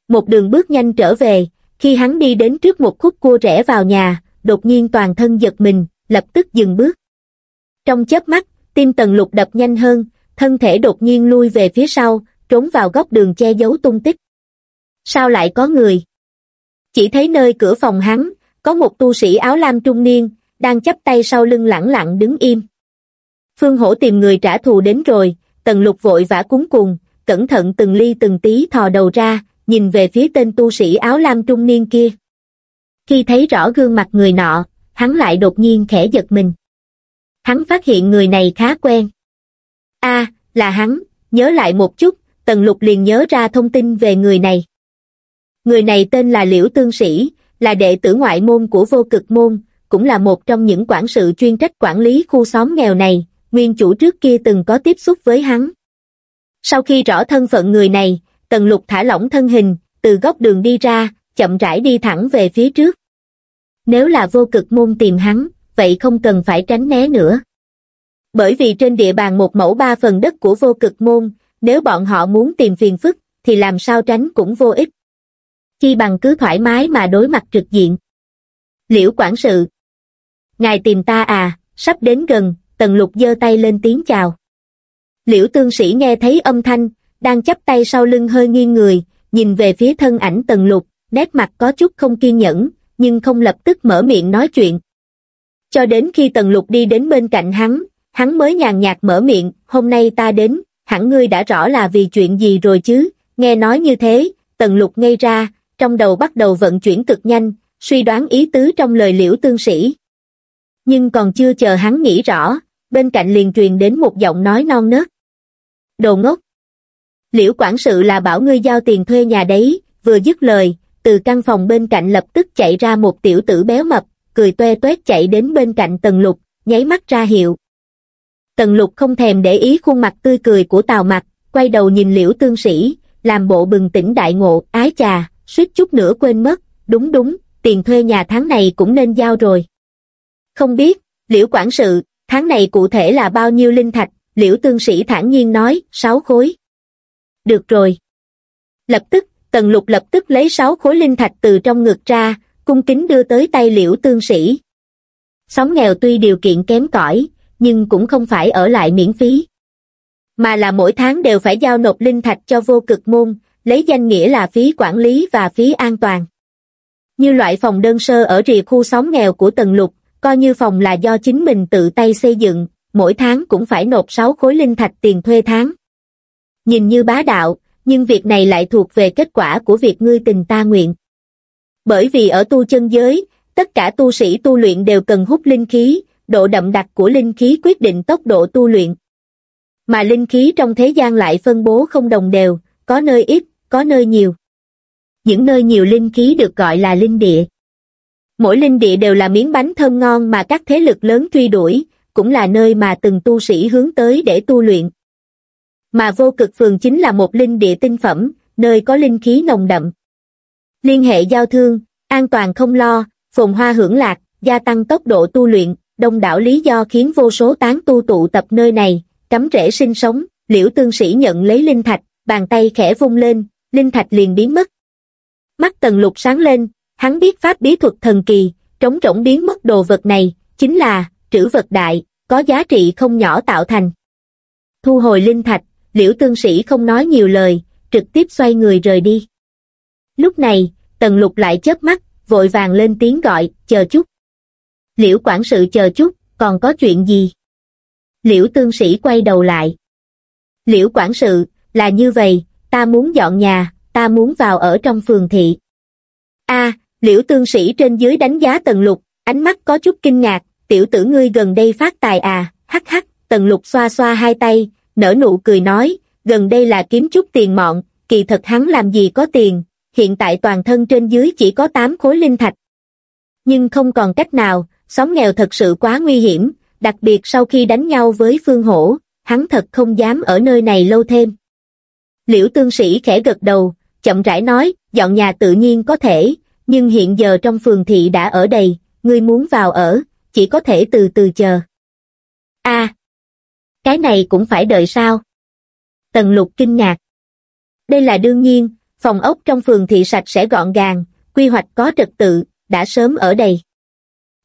Một đường bước nhanh trở về, khi hắn đi đến trước một khúc cua rẽ vào nhà, đột nhiên toàn thân giật mình, lập tức dừng bước. Trong chớp mắt, tim tần lục đập nhanh hơn, thân thể đột nhiên lui về phía sau, trốn vào góc đường che giấu tung tích. Sao lại có người? Chỉ thấy nơi cửa phòng hắn, có một tu sĩ áo lam trung niên, đang chắp tay sau lưng lẳng lặng đứng im. Phương Hổ tìm người trả thù đến rồi, tần lục vội vã cuốn cuồng, cẩn thận từng ly từng tí thò đầu ra, nhìn về phía tên tu sĩ áo lam trung niên kia. Khi thấy rõ gương mặt người nọ, hắn lại đột nhiên khẽ giật mình. Hắn phát hiện người này khá quen. a là hắn, nhớ lại một chút, Tần Lục liền nhớ ra thông tin về người này. Người này tên là Liễu Tương Sĩ, là đệ tử ngoại môn của vô cực môn, cũng là một trong những quản sự chuyên trách quản lý khu xóm nghèo này, nguyên chủ trước kia từng có tiếp xúc với hắn. Sau khi rõ thân phận người này, Tần Lục thả lỏng thân hình, từ góc đường đi ra, chậm rãi đi thẳng về phía trước. Nếu là vô cực môn tìm hắn, vậy không cần phải tránh né nữa. Bởi vì trên địa bàn một mẫu ba phần đất của vô cực môn, nếu bọn họ muốn tìm phiền phức, thì làm sao tránh cũng vô ích. Chi bằng cứ thoải mái mà đối mặt trực diện. Liễu quản sự. Ngài tìm ta à, sắp đến gần, tần lục giơ tay lên tiếng chào. Liễu tương sĩ nghe thấy âm thanh, đang chắp tay sau lưng hơi nghiêng người, nhìn về phía thân ảnh tần lục, nét mặt có chút không kiên nhẫn, nhưng không lập tức mở miệng nói chuyện. Cho đến khi tần lục đi đến bên cạnh hắn, hắn mới nhàn nhạt mở miệng, hôm nay ta đến, hẳn ngươi đã rõ là vì chuyện gì rồi chứ, nghe nói như thế, tần lục ngây ra, trong đầu bắt đầu vận chuyển cực nhanh, suy đoán ý tứ trong lời liễu tương sĩ. Nhưng còn chưa chờ hắn nghĩ rõ, bên cạnh liền truyền đến một giọng nói non nớt. Đồ ngốc! Liễu quản sự là bảo ngươi giao tiền thuê nhà đấy, vừa dứt lời, từ căn phòng bên cạnh lập tức chạy ra một tiểu tử béo mập, cười toe toét chạy đến bên cạnh tần lục, nháy mắt ra hiệu. Tần lục không thèm để ý khuôn mặt tươi cười của tào mặt, quay đầu nhìn liễu tương sĩ, làm bộ bừng tỉnh đại ngộ, ái chà, suýt chút nữa quên mất, đúng đúng, tiền thuê nhà tháng này cũng nên giao rồi. Không biết, liễu quản sự, tháng này cụ thể là bao nhiêu linh thạch, liễu tương sĩ thản nhiên nói, sáu khối. Được rồi. Lập tức, tần lục lập tức lấy sáu khối linh thạch từ trong ngực ra, cung kính đưa tới tay liễu tương sĩ. Sống nghèo tuy điều kiện kém cỏi, nhưng cũng không phải ở lại miễn phí. Mà là mỗi tháng đều phải giao nộp linh thạch cho vô cực môn, lấy danh nghĩa là phí quản lý và phí an toàn. Như loại phòng đơn sơ ở rìa khu xóm nghèo của Tần Lục, coi như phòng là do chính mình tự tay xây dựng, mỗi tháng cũng phải nộp 6 khối linh thạch tiền thuê tháng. Nhìn như bá đạo, nhưng việc này lại thuộc về kết quả của việc ngươi tình ta nguyện. Bởi vì ở tu chân giới, tất cả tu sĩ tu luyện đều cần hút linh khí, độ đậm đặc của linh khí quyết định tốc độ tu luyện. Mà linh khí trong thế gian lại phân bố không đồng đều, có nơi ít, có nơi nhiều. Những nơi nhiều linh khí được gọi là linh địa. Mỗi linh địa đều là miếng bánh thơm ngon mà các thế lực lớn truy đuổi, cũng là nơi mà từng tu sĩ hướng tới để tu luyện. Mà vô cực phường chính là một linh địa tinh phẩm, nơi có linh khí nồng đậm. Liên hệ giao thương, an toàn không lo, phồn hoa hưởng lạc, gia tăng tốc độ tu luyện, đông đảo lý do khiến vô số tán tu tụ tập nơi này, cắm rễ sinh sống, liễu tương sĩ nhận lấy linh thạch, bàn tay khẽ vung lên, linh thạch liền biến mất. Mắt tần lục sáng lên, hắn biết pháp bí thuật thần kỳ, trống rỗng biến mất đồ vật này, chính là, trữ vật đại, có giá trị không nhỏ tạo thành. Thu hồi linh thạch, liễu tương sĩ không nói nhiều lời, trực tiếp xoay người rời đi. Lúc này, tần lục lại chớp mắt, vội vàng lên tiếng gọi, chờ chút. Liễu quản sự chờ chút, còn có chuyện gì? Liễu tương sĩ quay đầu lại. Liễu quản sự, là như vậy, ta muốn dọn nhà, ta muốn vào ở trong phường thị. a liễu tương sĩ trên dưới đánh giá tần lục, ánh mắt có chút kinh ngạc, tiểu tử ngươi gần đây phát tài à, hắc hắc, tần lục xoa xoa hai tay, nở nụ cười nói, gần đây là kiếm chút tiền mọn, kỳ thật hắn làm gì có tiền, hiện tại toàn thân trên dưới chỉ có 8 khối linh thạch. Nhưng không còn cách nào, sống nghèo thật sự quá nguy hiểm, đặc biệt sau khi đánh nhau với Phương Hổ, hắn thật không dám ở nơi này lâu thêm. Liễu tương sĩ khẽ gật đầu, chậm rãi nói, dọn nhà tự nhiên có thể, nhưng hiện giờ trong phường thị đã ở đầy, ngươi muốn vào ở, chỉ có thể từ từ chờ. a cái này cũng phải đợi sao? Tần lục kinh ngạc. Đây là đương nhiên, phòng ốc trong phường thị sạch sẽ gọn gàng, quy hoạch có trật tự, đã sớm ở đầy.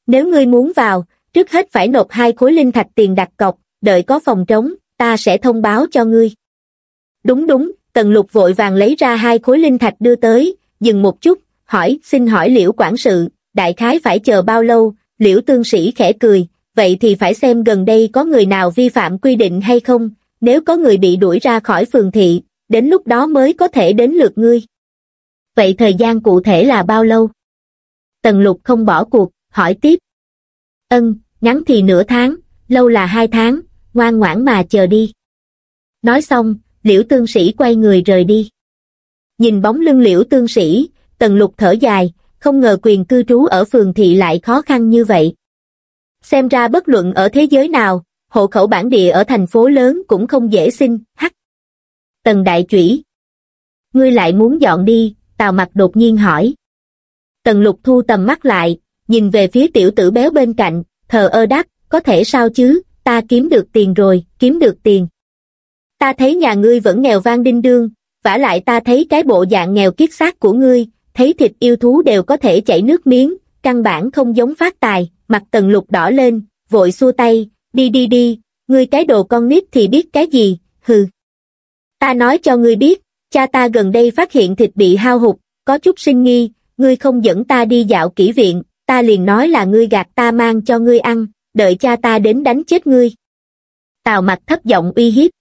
Nếu ngươi muốn vào, trước hết phải nộp hai khối linh thạch tiền đặt cọc, đợi có phòng trống, ta sẽ thông báo cho ngươi. Đúng đúng, tần lục vội vàng lấy ra hai khối linh thạch đưa tới, dừng một chút, hỏi, xin hỏi liễu quản sự, đại khái phải chờ bao lâu, liễu tương sĩ khẽ cười, vậy thì phải xem gần đây có người nào vi phạm quy định hay không, nếu có người bị đuổi ra khỏi phường thị, đến lúc đó mới có thể đến lượt ngươi. Vậy thời gian cụ thể là bao lâu? Tần lục không bỏ cuộc, hỏi tiếp. Ân, ngắn thì nửa tháng, lâu là hai tháng, ngoan ngoãn mà chờ đi. Nói xong, liễu tương sĩ quay người rời đi. Nhìn bóng lưng liễu tương sĩ, tần lục thở dài, không ngờ quyền cư trú ở phường thị lại khó khăn như vậy. Xem ra bất luận ở thế giới nào, hộ khẩu bản địa ở thành phố lớn cũng không dễ xin, hắc. Tần đại chủy. Ngươi lại muốn dọn đi, tào mặt đột nhiên hỏi. Tần lục thu tầm mắt lại, nhìn về phía tiểu tử béo bên cạnh, thờ ơ đáp, có thể sao chứ, ta kiếm được tiền rồi, kiếm được tiền. Ta thấy nhà ngươi vẫn nghèo vang đinh đương, vả lại ta thấy cái bộ dạng nghèo kiết xác của ngươi, thấy thịt yêu thú đều có thể chảy nước miếng, căn bản không giống phát tài, mặt tần lục đỏ lên, vội xua tay, đi đi đi, ngươi cái đồ con nít thì biết cái gì, hừ. Ta nói cho ngươi biết, cha ta gần đây phát hiện thịt bị hao hụt, có chút sinh nghi, ngươi không dẫn ta đi dạo kỹ viện, ta liền nói là ngươi gạt ta mang cho ngươi ăn, đợi cha ta đến đánh chết ngươi. Tào mặt thấp giọng uy hiếp.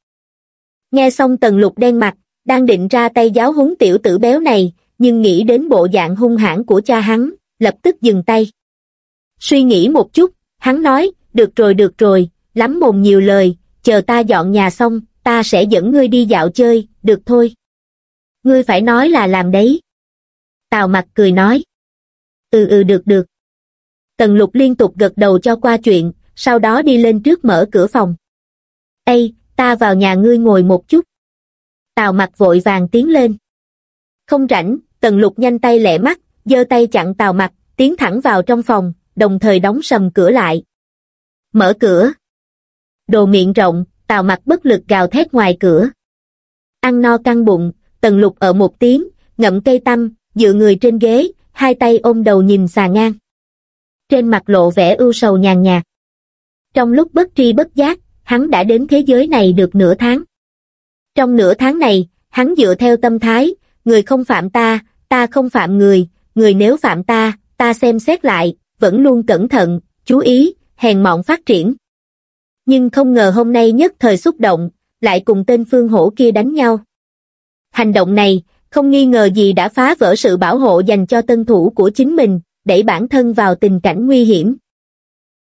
Nghe xong tần lục đen mặt, đang định ra tay giáo huấn tiểu tử béo này, nhưng nghĩ đến bộ dạng hung hãn của cha hắn, lập tức dừng tay. Suy nghĩ một chút, hắn nói, được rồi được rồi, lắm mồm nhiều lời, chờ ta dọn nhà xong, ta sẽ dẫn ngươi đi dạo chơi, được thôi. Ngươi phải nói là làm đấy. Tào mặt cười nói. Ừ ừ được được. Tần lục liên tục gật đầu cho qua chuyện, sau đó đi lên trước mở cửa phòng. Ê, ta vào nhà ngươi ngồi một chút. Tào mặt vội vàng tiến lên. Không rảnh, tần lục nhanh tay lẹ mắt, giơ tay chặn tào mặt, tiến thẳng vào trong phòng, đồng thời đóng sầm cửa lại. Mở cửa. Đồ miệng rộng, tào mặt bất lực gào thét ngoài cửa. Ăn no căng bụng, tần lục ở một tiếng, ngậm cây tăm, dựa người trên ghế, hai tay ôm đầu nhìn xà ngang. Trên mặt lộ vẻ ưu sầu nhàn nhạt. Trong lúc bất tri bất giác, hắn đã đến thế giới này được nửa tháng. Trong nửa tháng này, hắn dựa theo tâm thái, người không phạm ta, ta không phạm người, người nếu phạm ta, ta xem xét lại, vẫn luôn cẩn thận, chú ý, hèn mọn phát triển. Nhưng không ngờ hôm nay nhất thời xúc động, lại cùng tên phương hổ kia đánh nhau. Hành động này, không nghi ngờ gì đã phá vỡ sự bảo hộ dành cho tân thủ của chính mình, đẩy bản thân vào tình cảnh nguy hiểm.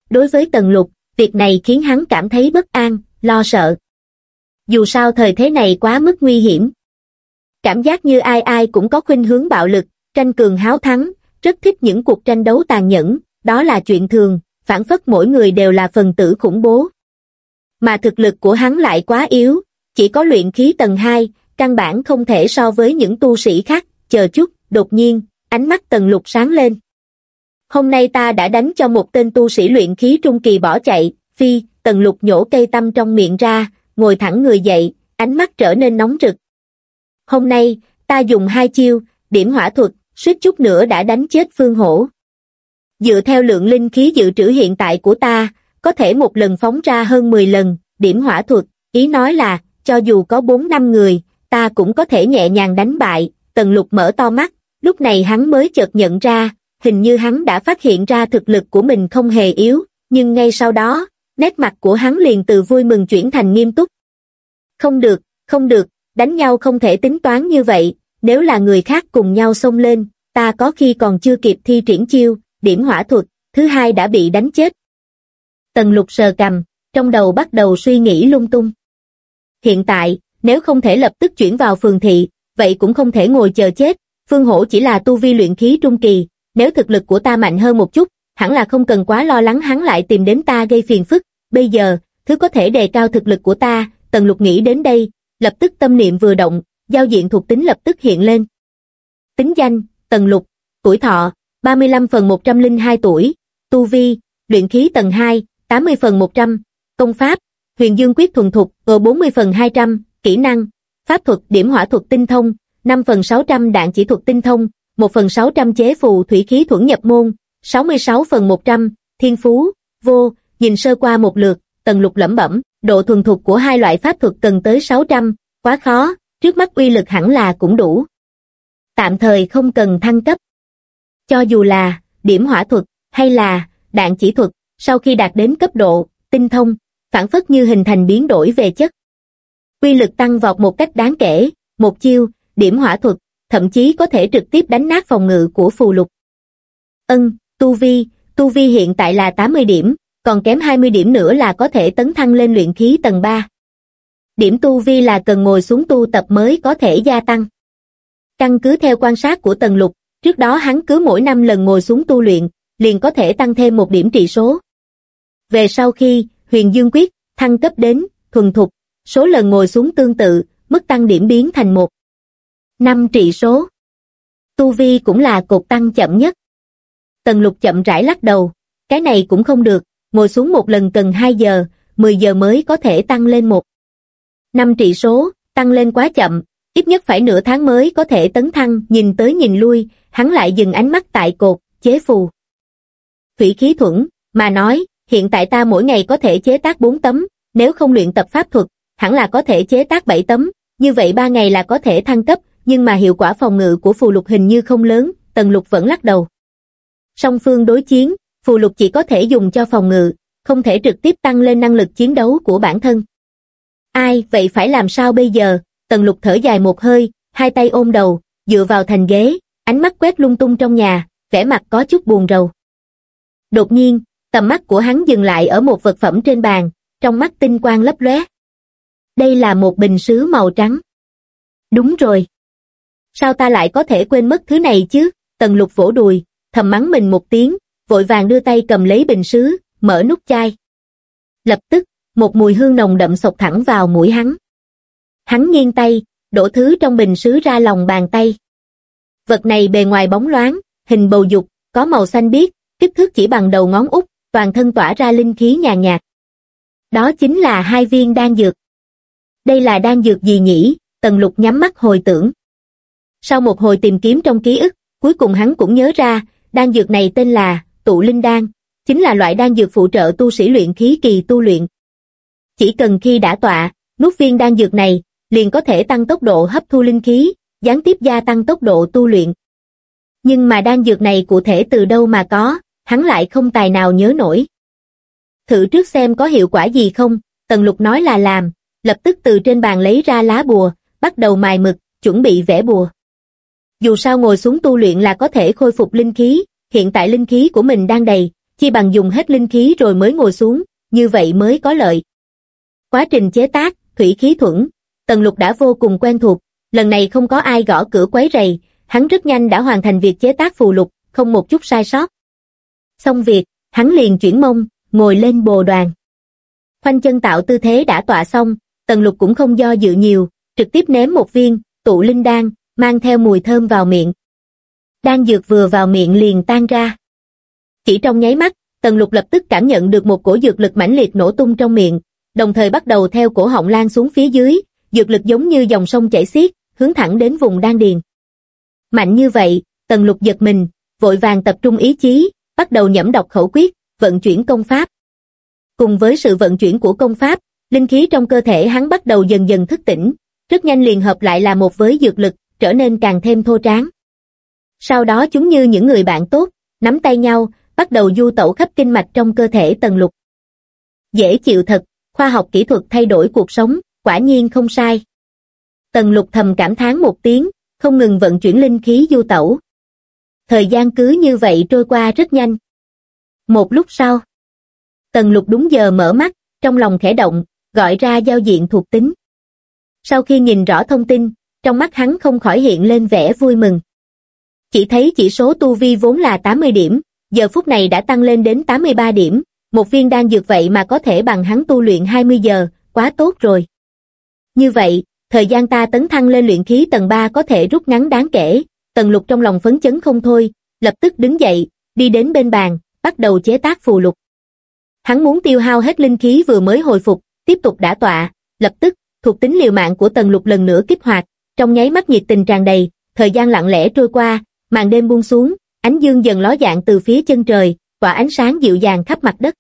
Đối với Tần Lục, việc này khiến hắn cảm thấy bất an, lo sợ. Dù sao thời thế này quá mức nguy hiểm. Cảm giác như ai ai cũng có khuynh hướng bạo lực, tranh cường háo thắng, rất thích những cuộc tranh đấu tàn nhẫn, đó là chuyện thường, phản phất mỗi người đều là phần tử khủng bố. Mà thực lực của hắn lại quá yếu, chỉ có luyện khí tầng 2, căn bản không thể so với những tu sĩ khác, chờ chút, đột nhiên, ánh mắt tần lục sáng lên. Hôm nay ta đã đánh cho một tên tu sĩ luyện khí trung kỳ bỏ chạy, phi, tần lục nhổ cây tâm trong miệng ra, ngồi thẳng người dậy, ánh mắt trở nên nóng rực. Hôm nay, ta dùng hai chiêu, điểm hỏa thuật, suýt chút nữa đã đánh chết phương hổ. Dựa theo lượng linh khí dự trữ hiện tại của ta, có thể một lần phóng ra hơn 10 lần, điểm hỏa thuật, ý nói là, cho dù có 4 năm người, ta cũng có thể nhẹ nhàng đánh bại, tần lục mở to mắt, lúc này hắn mới chợt nhận ra, hình như hắn đã phát hiện ra thực lực của mình không hề yếu, nhưng ngay sau đó, nét mặt của hắn liền từ vui mừng chuyển thành nghiêm túc. Không được, không được, đánh nhau không thể tính toán như vậy, nếu là người khác cùng nhau xông lên, ta có khi còn chưa kịp thi triển chiêu, điểm hỏa thuật, thứ hai đã bị đánh chết. Tần lục sờ cầm, trong đầu bắt đầu suy nghĩ lung tung. Hiện tại, nếu không thể lập tức chuyển vào phường thị, vậy cũng không thể ngồi chờ chết, phương hổ chỉ là tu vi luyện khí trung kỳ, nếu thực lực của ta mạnh hơn một chút, hẳn là không cần quá lo lắng hắn lại tìm đến ta gây phiền phức, bây giờ, thứ có thể đề cao thực lực của ta, tần lục nghĩ đến đây, lập tức tâm niệm vừa động, giao diện thuộc tính lập tức hiện lên. Tính danh, tần lục, tuổi thọ, 35 phần 102 tuổi, tu vi, luyện khí tầng 2, 80 phần 100, công pháp, huyền dương quyết thuần thục, ở 40 phần 200, kỹ năng, pháp thuật điểm hỏa thuật tinh thông, 5 phần 600 đạn chỉ thuật tinh thông, 1 phần 600 chế phù thủy khí thuẫn nhập môn, 66 phần 100, thiên phú, vô, nhìn sơ qua một lượt, tần lục lẩm bẩm, độ thuần thục của hai loại pháp thuật cần tới 600, quá khó, trước mắt uy lực hẳn là cũng đủ. Tạm thời không cần thăng cấp. Cho dù là, điểm hỏa thuật, hay là đạn chỉ thuật, sau khi đạt đến cấp độ tinh thông, phản phất như hình thành biến đổi về chất. Quy lực tăng vọt một cách đáng kể, một chiêu, điểm hỏa thuật, thậm chí có thể trực tiếp đánh nát phòng ngự của phù lục. Ân, Tu Vi, Tu Vi hiện tại là 80 điểm, còn kém 20 điểm nữa là có thể tấn thăng lên luyện khí tầng 3. Điểm Tu Vi là cần ngồi xuống tu tập mới có thể gia tăng. Căn cứ theo quan sát của Tần Lục, trước đó hắn cứ mỗi năm lần ngồi xuống tu luyện, liền có thể tăng thêm một điểm trị số. Về sau khi, huyền dương quyết, thăng cấp đến, thuần thục, số lần ngồi xuống tương tự, mức tăng điểm biến thành một. năm trị số. Tu Vi cũng là cột tăng chậm nhất. Tần lục chậm rãi lắc đầu, cái này cũng không được, ngồi xuống một lần cần 2 giờ, 10 giờ mới có thể tăng lên một. năm trị số, tăng lên quá chậm, ít nhất phải nửa tháng mới có thể tấn thăng, nhìn tới nhìn lui, hắn lại dừng ánh mắt tại cột, chế phù. Thủy khí thuẫn, mà nói, hiện tại ta mỗi ngày có thể chế tác 4 tấm, nếu không luyện tập pháp thuật, hẳn là có thể chế tác 7 tấm, như vậy 3 ngày là có thể thăng cấp, nhưng mà hiệu quả phòng ngự của phù lục hình như không lớn, tần lục vẫn lắc đầu. Song phương đối chiến, phù lục chỉ có thể dùng cho phòng ngự, không thể trực tiếp tăng lên năng lực chiến đấu của bản thân. Ai, vậy phải làm sao bây giờ, tần lục thở dài một hơi, hai tay ôm đầu, dựa vào thành ghế, ánh mắt quét lung tung trong nhà, vẻ mặt có chút buồn rầu. Đột nhiên, tầm mắt của hắn dừng lại ở một vật phẩm trên bàn, trong mắt tinh quang lấp lóe. Đây là một bình sứ màu trắng. Đúng rồi. Sao ta lại có thể quên mất thứ này chứ? Tần lục vỗ đùi, thầm mắng mình một tiếng, vội vàng đưa tay cầm lấy bình sứ, mở nút chai. Lập tức, một mùi hương nồng đậm sộc thẳng vào mũi hắn. Hắn nghiêng tay, đổ thứ trong bình sứ ra lòng bàn tay. Vật này bề ngoài bóng loáng, hình bầu dục, có màu xanh biếc, kích thước chỉ bằng đầu ngón út, toàn thân tỏa ra linh khí nhàn nhạt. Đó chính là hai viên đan dược. Đây là đan dược gì nhỉ? Tần lục nhắm mắt hồi tưởng. Sau một hồi tìm kiếm trong ký ức, cuối cùng hắn cũng nhớ ra, đan dược này tên là tụ linh đan, chính là loại đan dược phụ trợ tu sĩ luyện khí kỳ tu luyện. Chỉ cần khi đã tọa, nuốt viên đan dược này, liền có thể tăng tốc độ hấp thu linh khí, gián tiếp gia tăng tốc độ tu luyện. Nhưng mà đan dược này cụ thể từ đâu mà có, hắn lại không tài nào nhớ nổi. Thử trước xem có hiệu quả gì không, Tần Lục nói là làm, lập tức từ trên bàn lấy ra lá bùa, bắt đầu mài mực, chuẩn bị vẽ bùa. Dù sao ngồi xuống tu luyện là có thể khôi phục linh khí, hiện tại linh khí của mình đang đầy, chi bằng dùng hết linh khí rồi mới ngồi xuống, như vậy mới có lợi. Quá trình chế tác, thủy khí thuẫn, Tần Lục đã vô cùng quen thuộc, lần này không có ai gõ cửa quấy rầy, hắn rất nhanh đã hoàn thành việc chế tác phù lục, không một chút sai sót. Xong việc, hắn liền chuyển mông, ngồi lên bồ đoàn. Khoanh chân tạo tư thế đã tọa xong, Tần Lục cũng không do dự nhiều, trực tiếp ném một viên, tụ linh đan, mang theo mùi thơm vào miệng. Đan dược vừa vào miệng liền tan ra. Chỉ trong nháy mắt, Tần Lục lập tức cảm nhận được một cổ dược lực mãnh liệt nổ tung trong miệng, đồng thời bắt đầu theo cổ họng lan xuống phía dưới, dược lực giống như dòng sông chảy xiết, hướng thẳng đến vùng đan điền. Mạnh như vậy, Tần Lục giật mình, vội vàng tập trung ý chí, bắt đầu nhẩm đọc khẩu quyết, vận chuyển công pháp. Cùng với sự vận chuyển của công pháp, linh khí trong cơ thể hắn bắt đầu dần dần thức tỉnh, rất nhanh liền hợp lại là một với dược lực, trở nên càng thêm thô tráng. Sau đó chúng như những người bạn tốt, nắm tay nhau, bắt đầu du tẩu khắp kinh mạch trong cơ thể tần lục. Dễ chịu thật, khoa học kỹ thuật thay đổi cuộc sống, quả nhiên không sai. Tần lục thầm cảm thán một tiếng, không ngừng vận chuyển linh khí du tẩu. Thời gian cứ như vậy trôi qua rất nhanh. Một lúc sau, Tần lục đúng giờ mở mắt, trong lòng khẽ động, gọi ra giao diện thuộc tính. Sau khi nhìn rõ thông tin, trong mắt hắn không khỏi hiện lên vẻ vui mừng. Chỉ thấy chỉ số tu vi vốn là 80 điểm, giờ phút này đã tăng lên đến 83 điểm, một viên đan dược vậy mà có thể bằng hắn tu luyện 20 giờ, quá tốt rồi. Như vậy, thời gian ta tấn thăng lên luyện khí tầng 3 có thể rút ngắn đáng kể, tần lục trong lòng phấn chấn không thôi, lập tức đứng dậy, đi đến bên bàn, bắt đầu chế tác phù lục. Hắn muốn tiêu hao hết linh khí vừa mới hồi phục, tiếp tục đả tọa, lập tức, thuộc tính liều mạng của tần lục lần nữa kích hoạt, trong nháy mắt nhiệt tình tràn đầy, thời gian lặng lẽ trôi qua, màn đêm buông xuống, ánh dương dần ló dạng từ phía chân trời, tỏa ánh sáng dịu dàng khắp mặt đất.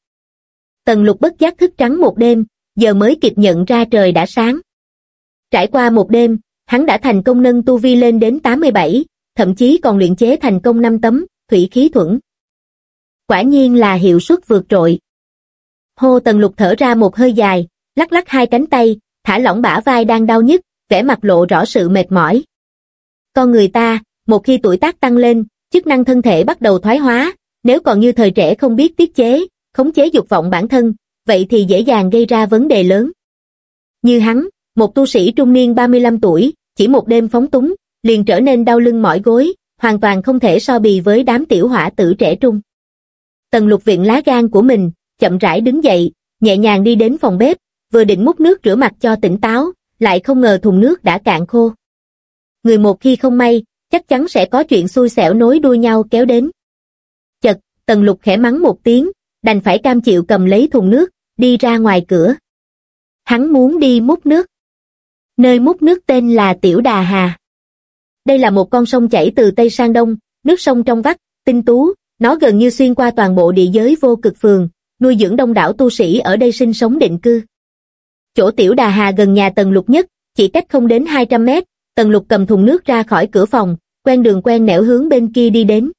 Tần lục bất giác thức trắng một đêm, giờ mới kịp nhận ra trời đã sáng. Trải qua một đêm, hắn đã thành công nâng tu vi lên đến 87, thậm chí còn luyện chế thành công 5 tấm, thủy khí thuẫn. Quả nhiên là hiệu suất vượt trội. Hô Tần Lục thở ra một hơi dài, lắc lắc hai cánh tay, thả lỏng bả vai đang đau nhức, vẻ mặt lộ rõ sự mệt mỏi. Con người ta, một khi tuổi tác tăng lên, chức năng thân thể bắt đầu thoái hóa, nếu còn như thời trẻ không biết tiết chế, khống chế dục vọng bản thân, vậy thì dễ dàng gây ra vấn đề lớn. Như hắn, một tu sĩ trung niên 35 tuổi, chỉ một đêm phóng túng, liền trở nên đau lưng mỏi gối, hoàn toàn không thể so bì với đám tiểu hỏa tử trẻ trung. Tần lục viện lá gan của mình, chậm rãi đứng dậy, nhẹ nhàng đi đến phòng bếp, vừa định múc nước rửa mặt cho tỉnh táo, lại không ngờ thùng nước đã cạn khô. Người một khi không may, chắc chắn sẽ có chuyện xui xẻo nối đuôi nhau kéo đến. Chật, tần lục khẽ mắng một tiếng, đành phải cam chịu cầm lấy thùng nước, đi ra ngoài cửa. Hắn muốn đi múc nước. Nơi múc nước tên là Tiểu Đà Hà. Đây là một con sông chảy từ Tây sang Đông, nước sông trong vắt, tinh tú, nó gần như xuyên qua toàn bộ địa giới vô cực phường, nuôi dưỡng đông đảo tu sĩ ở đây sinh sống định cư. Chỗ Tiểu Đà Hà gần nhà Tần Lục nhất, chỉ cách không đến 200 mét, Tần Lục cầm thùng nước ra khỏi cửa phòng, quen đường quen nẻo hướng bên kia đi đến.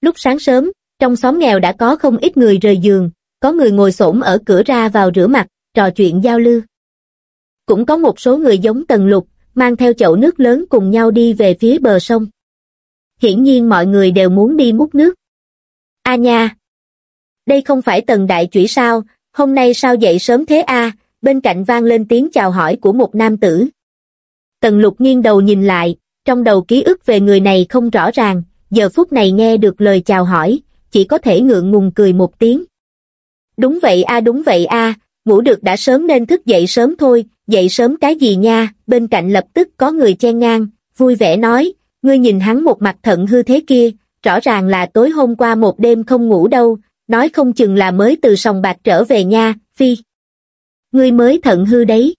Lúc sáng sớm, trong xóm nghèo đã có không ít người rời giường, có người ngồi xổm ở cửa ra vào rửa mặt, trò chuyện giao lưu. Cũng có một số người giống Tần Lục, mang theo chậu nước lớn cùng nhau đi về phía bờ sông. Hiển nhiên mọi người đều muốn đi múc nước. A nha! Đây không phải Tần Đại Chủy sao, hôm nay sao dậy sớm thế a? bên cạnh vang lên tiếng chào hỏi của một nam tử. Tần Lục nghiêng đầu nhìn lại, trong đầu ký ức về người này không rõ ràng, giờ phút này nghe được lời chào hỏi, chỉ có thể ngượng ngùng cười một tiếng. Đúng vậy a đúng vậy a, ngủ được đã sớm nên thức dậy sớm thôi, dậy sớm cái gì nha, bên cạnh lập tức có người chen ngang, vui vẻ nói, ngươi nhìn hắn một mặt thận hư thế kia, rõ ràng là tối hôm qua một đêm không ngủ đâu, nói không chừng là mới từ sòng bạc trở về nha, phi. Ngươi mới thận hư đấy.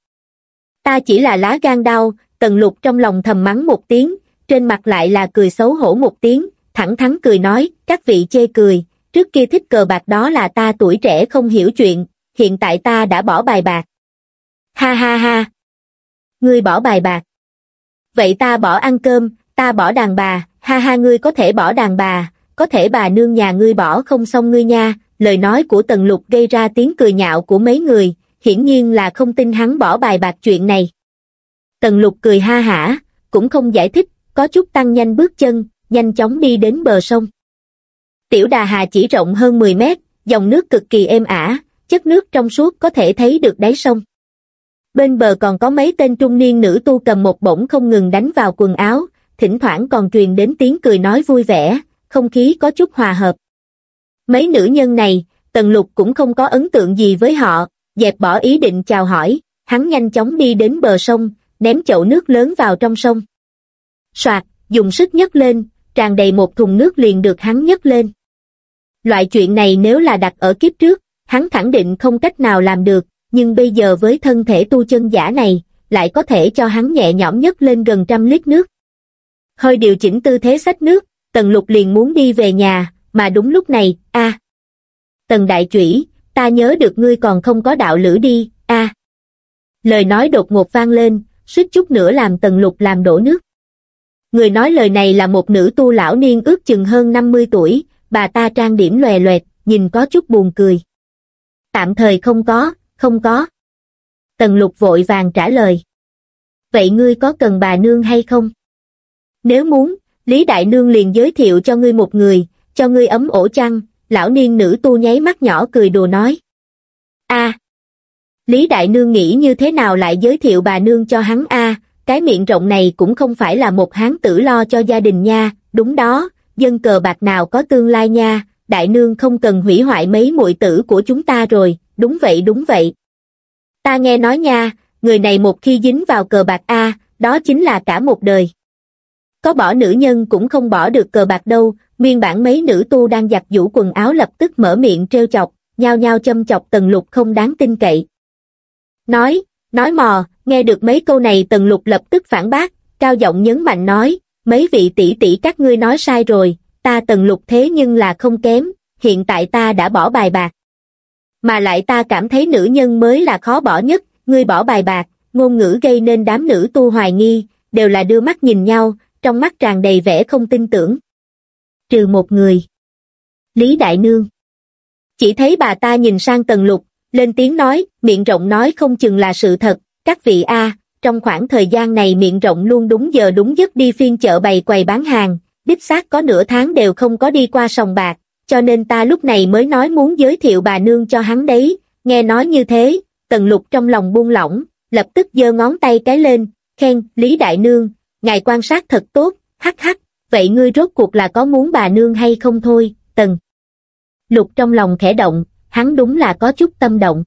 Ta chỉ là lá gan đau, tần lục trong lòng thầm mắng một tiếng, trên mặt lại là cười xấu hổ một tiếng, thẳng thắn cười nói, các vị chê cười, trước kia thích cờ bạc đó là ta tuổi trẻ không hiểu chuyện, hiện tại ta đã bỏ bài bạc. Ha ha ha. Ngươi bỏ bài bạc. Vậy ta bỏ ăn cơm, ta bỏ đàn bà, ha ha ngươi có thể bỏ đàn bà, có thể bà nương nhà ngươi bỏ không xong ngươi nha, lời nói của Tần Lục gây ra tiếng cười nhạo của mấy người, hiển nhiên là không tin hắn bỏ bài bạc chuyện này. Tần Lục cười ha hả, cũng không giải thích, có chút tăng nhanh bước chân, nhanh chóng đi đến bờ sông. Tiểu Đà Hà chỉ rộng hơn 10 mét, dòng nước cực kỳ êm ả, chất nước trong suốt có thể thấy được đáy sông. Bên bờ còn có mấy tên trung niên nữ tu cầm một bổng không ngừng đánh vào quần áo, thỉnh thoảng còn truyền đến tiếng cười nói vui vẻ, không khí có chút hòa hợp. Mấy nữ nhân này, Tần Lục cũng không có ấn tượng gì với họ, dẹp bỏ ý định chào hỏi, hắn nhanh chóng đi đến bờ sông, ném chậu nước lớn vào trong sông. Soạt, dùng sức nhấc lên, tràn đầy một thùng nước liền được hắn nhấc lên. Loại chuyện này nếu là đặt ở kiếp trước, hắn khẳng định không cách nào làm được, nhưng bây giờ với thân thể tu chân giả này, lại có thể cho hắn nhẹ nhõm nhất lên gần trăm lít nước. Hơi điều chỉnh tư thế sách nước, Tần Lục liền muốn đi về nhà, mà đúng lúc này, a Tần Đại Chủy, ta nhớ được ngươi còn không có đạo lữ đi, a Lời nói đột ngột vang lên, suýt chút nữa làm Tần Lục làm đổ nước. Người nói lời này là một nữ tu lão niên ước chừng hơn 50 tuổi, bà ta trang điểm lòe loẹt, nhìn có chút buồn cười. Tạm thời không có, không có. Tần lục vội vàng trả lời. Vậy ngươi có cần bà nương hay không? Nếu muốn, Lý Đại Nương liền giới thiệu cho ngươi một người, cho ngươi ấm ổ chăn, lão niên nữ tu nháy mắt nhỏ cười đùa nói. a Lý Đại Nương nghĩ như thế nào lại giới thiệu bà nương cho hắn a cái miệng rộng này cũng không phải là một hán tử lo cho gia đình nha, đúng đó, dân cờ bạc nào có tương lai nha, đại nương không cần hủy hoại mấy muội tử của chúng ta rồi, đúng vậy đúng vậy. Ta nghe nói nha, người này một khi dính vào cờ bạc A, đó chính là cả một đời. Có bỏ nữ nhân cũng không bỏ được cờ bạc đâu, nguyên bản mấy nữ tu đang giặt vũ quần áo lập tức mở miệng trêu chọc, nhao nhao châm chọc tần lục không đáng tin cậy. Nói, nói mò, nghe được mấy câu này tần lục lập tức phản bác, cao giọng nhấn mạnh nói, mấy vị tỷ tỷ các ngươi nói sai rồi, ta tần lục thế nhưng là không kém, hiện tại ta đã bỏ bài bạc. Mà lại ta cảm thấy nữ nhân mới là khó bỏ nhất, ngươi bỏ bài bạc, ngôn ngữ gây nên đám nữ tu hoài nghi, đều là đưa mắt nhìn nhau, trong mắt tràn đầy vẻ không tin tưởng. Trừ một người. Lý Đại Nương. Chỉ thấy bà ta nhìn sang tần lục, lên tiếng nói, miệng rộng nói không chừng là sự thật, các vị A, trong khoảng thời gian này miệng rộng luôn đúng giờ đúng giấc đi phiên chợ bày quầy bán hàng, đích xác có nửa tháng đều không có đi qua sòng bạc, cho nên ta lúc này mới nói muốn giới thiệu bà nương cho hắn đấy, nghe nói như thế, tần lục trong lòng buông lỏng, lập tức giơ ngón tay cái lên, khen, Lý Đại Nương, ngài quan sát thật tốt, hắc hắc, vậy ngươi rốt cuộc là có muốn bà nương hay không thôi, tần. Lục trong lòng khẽ động, hắn đúng là có chút tâm động.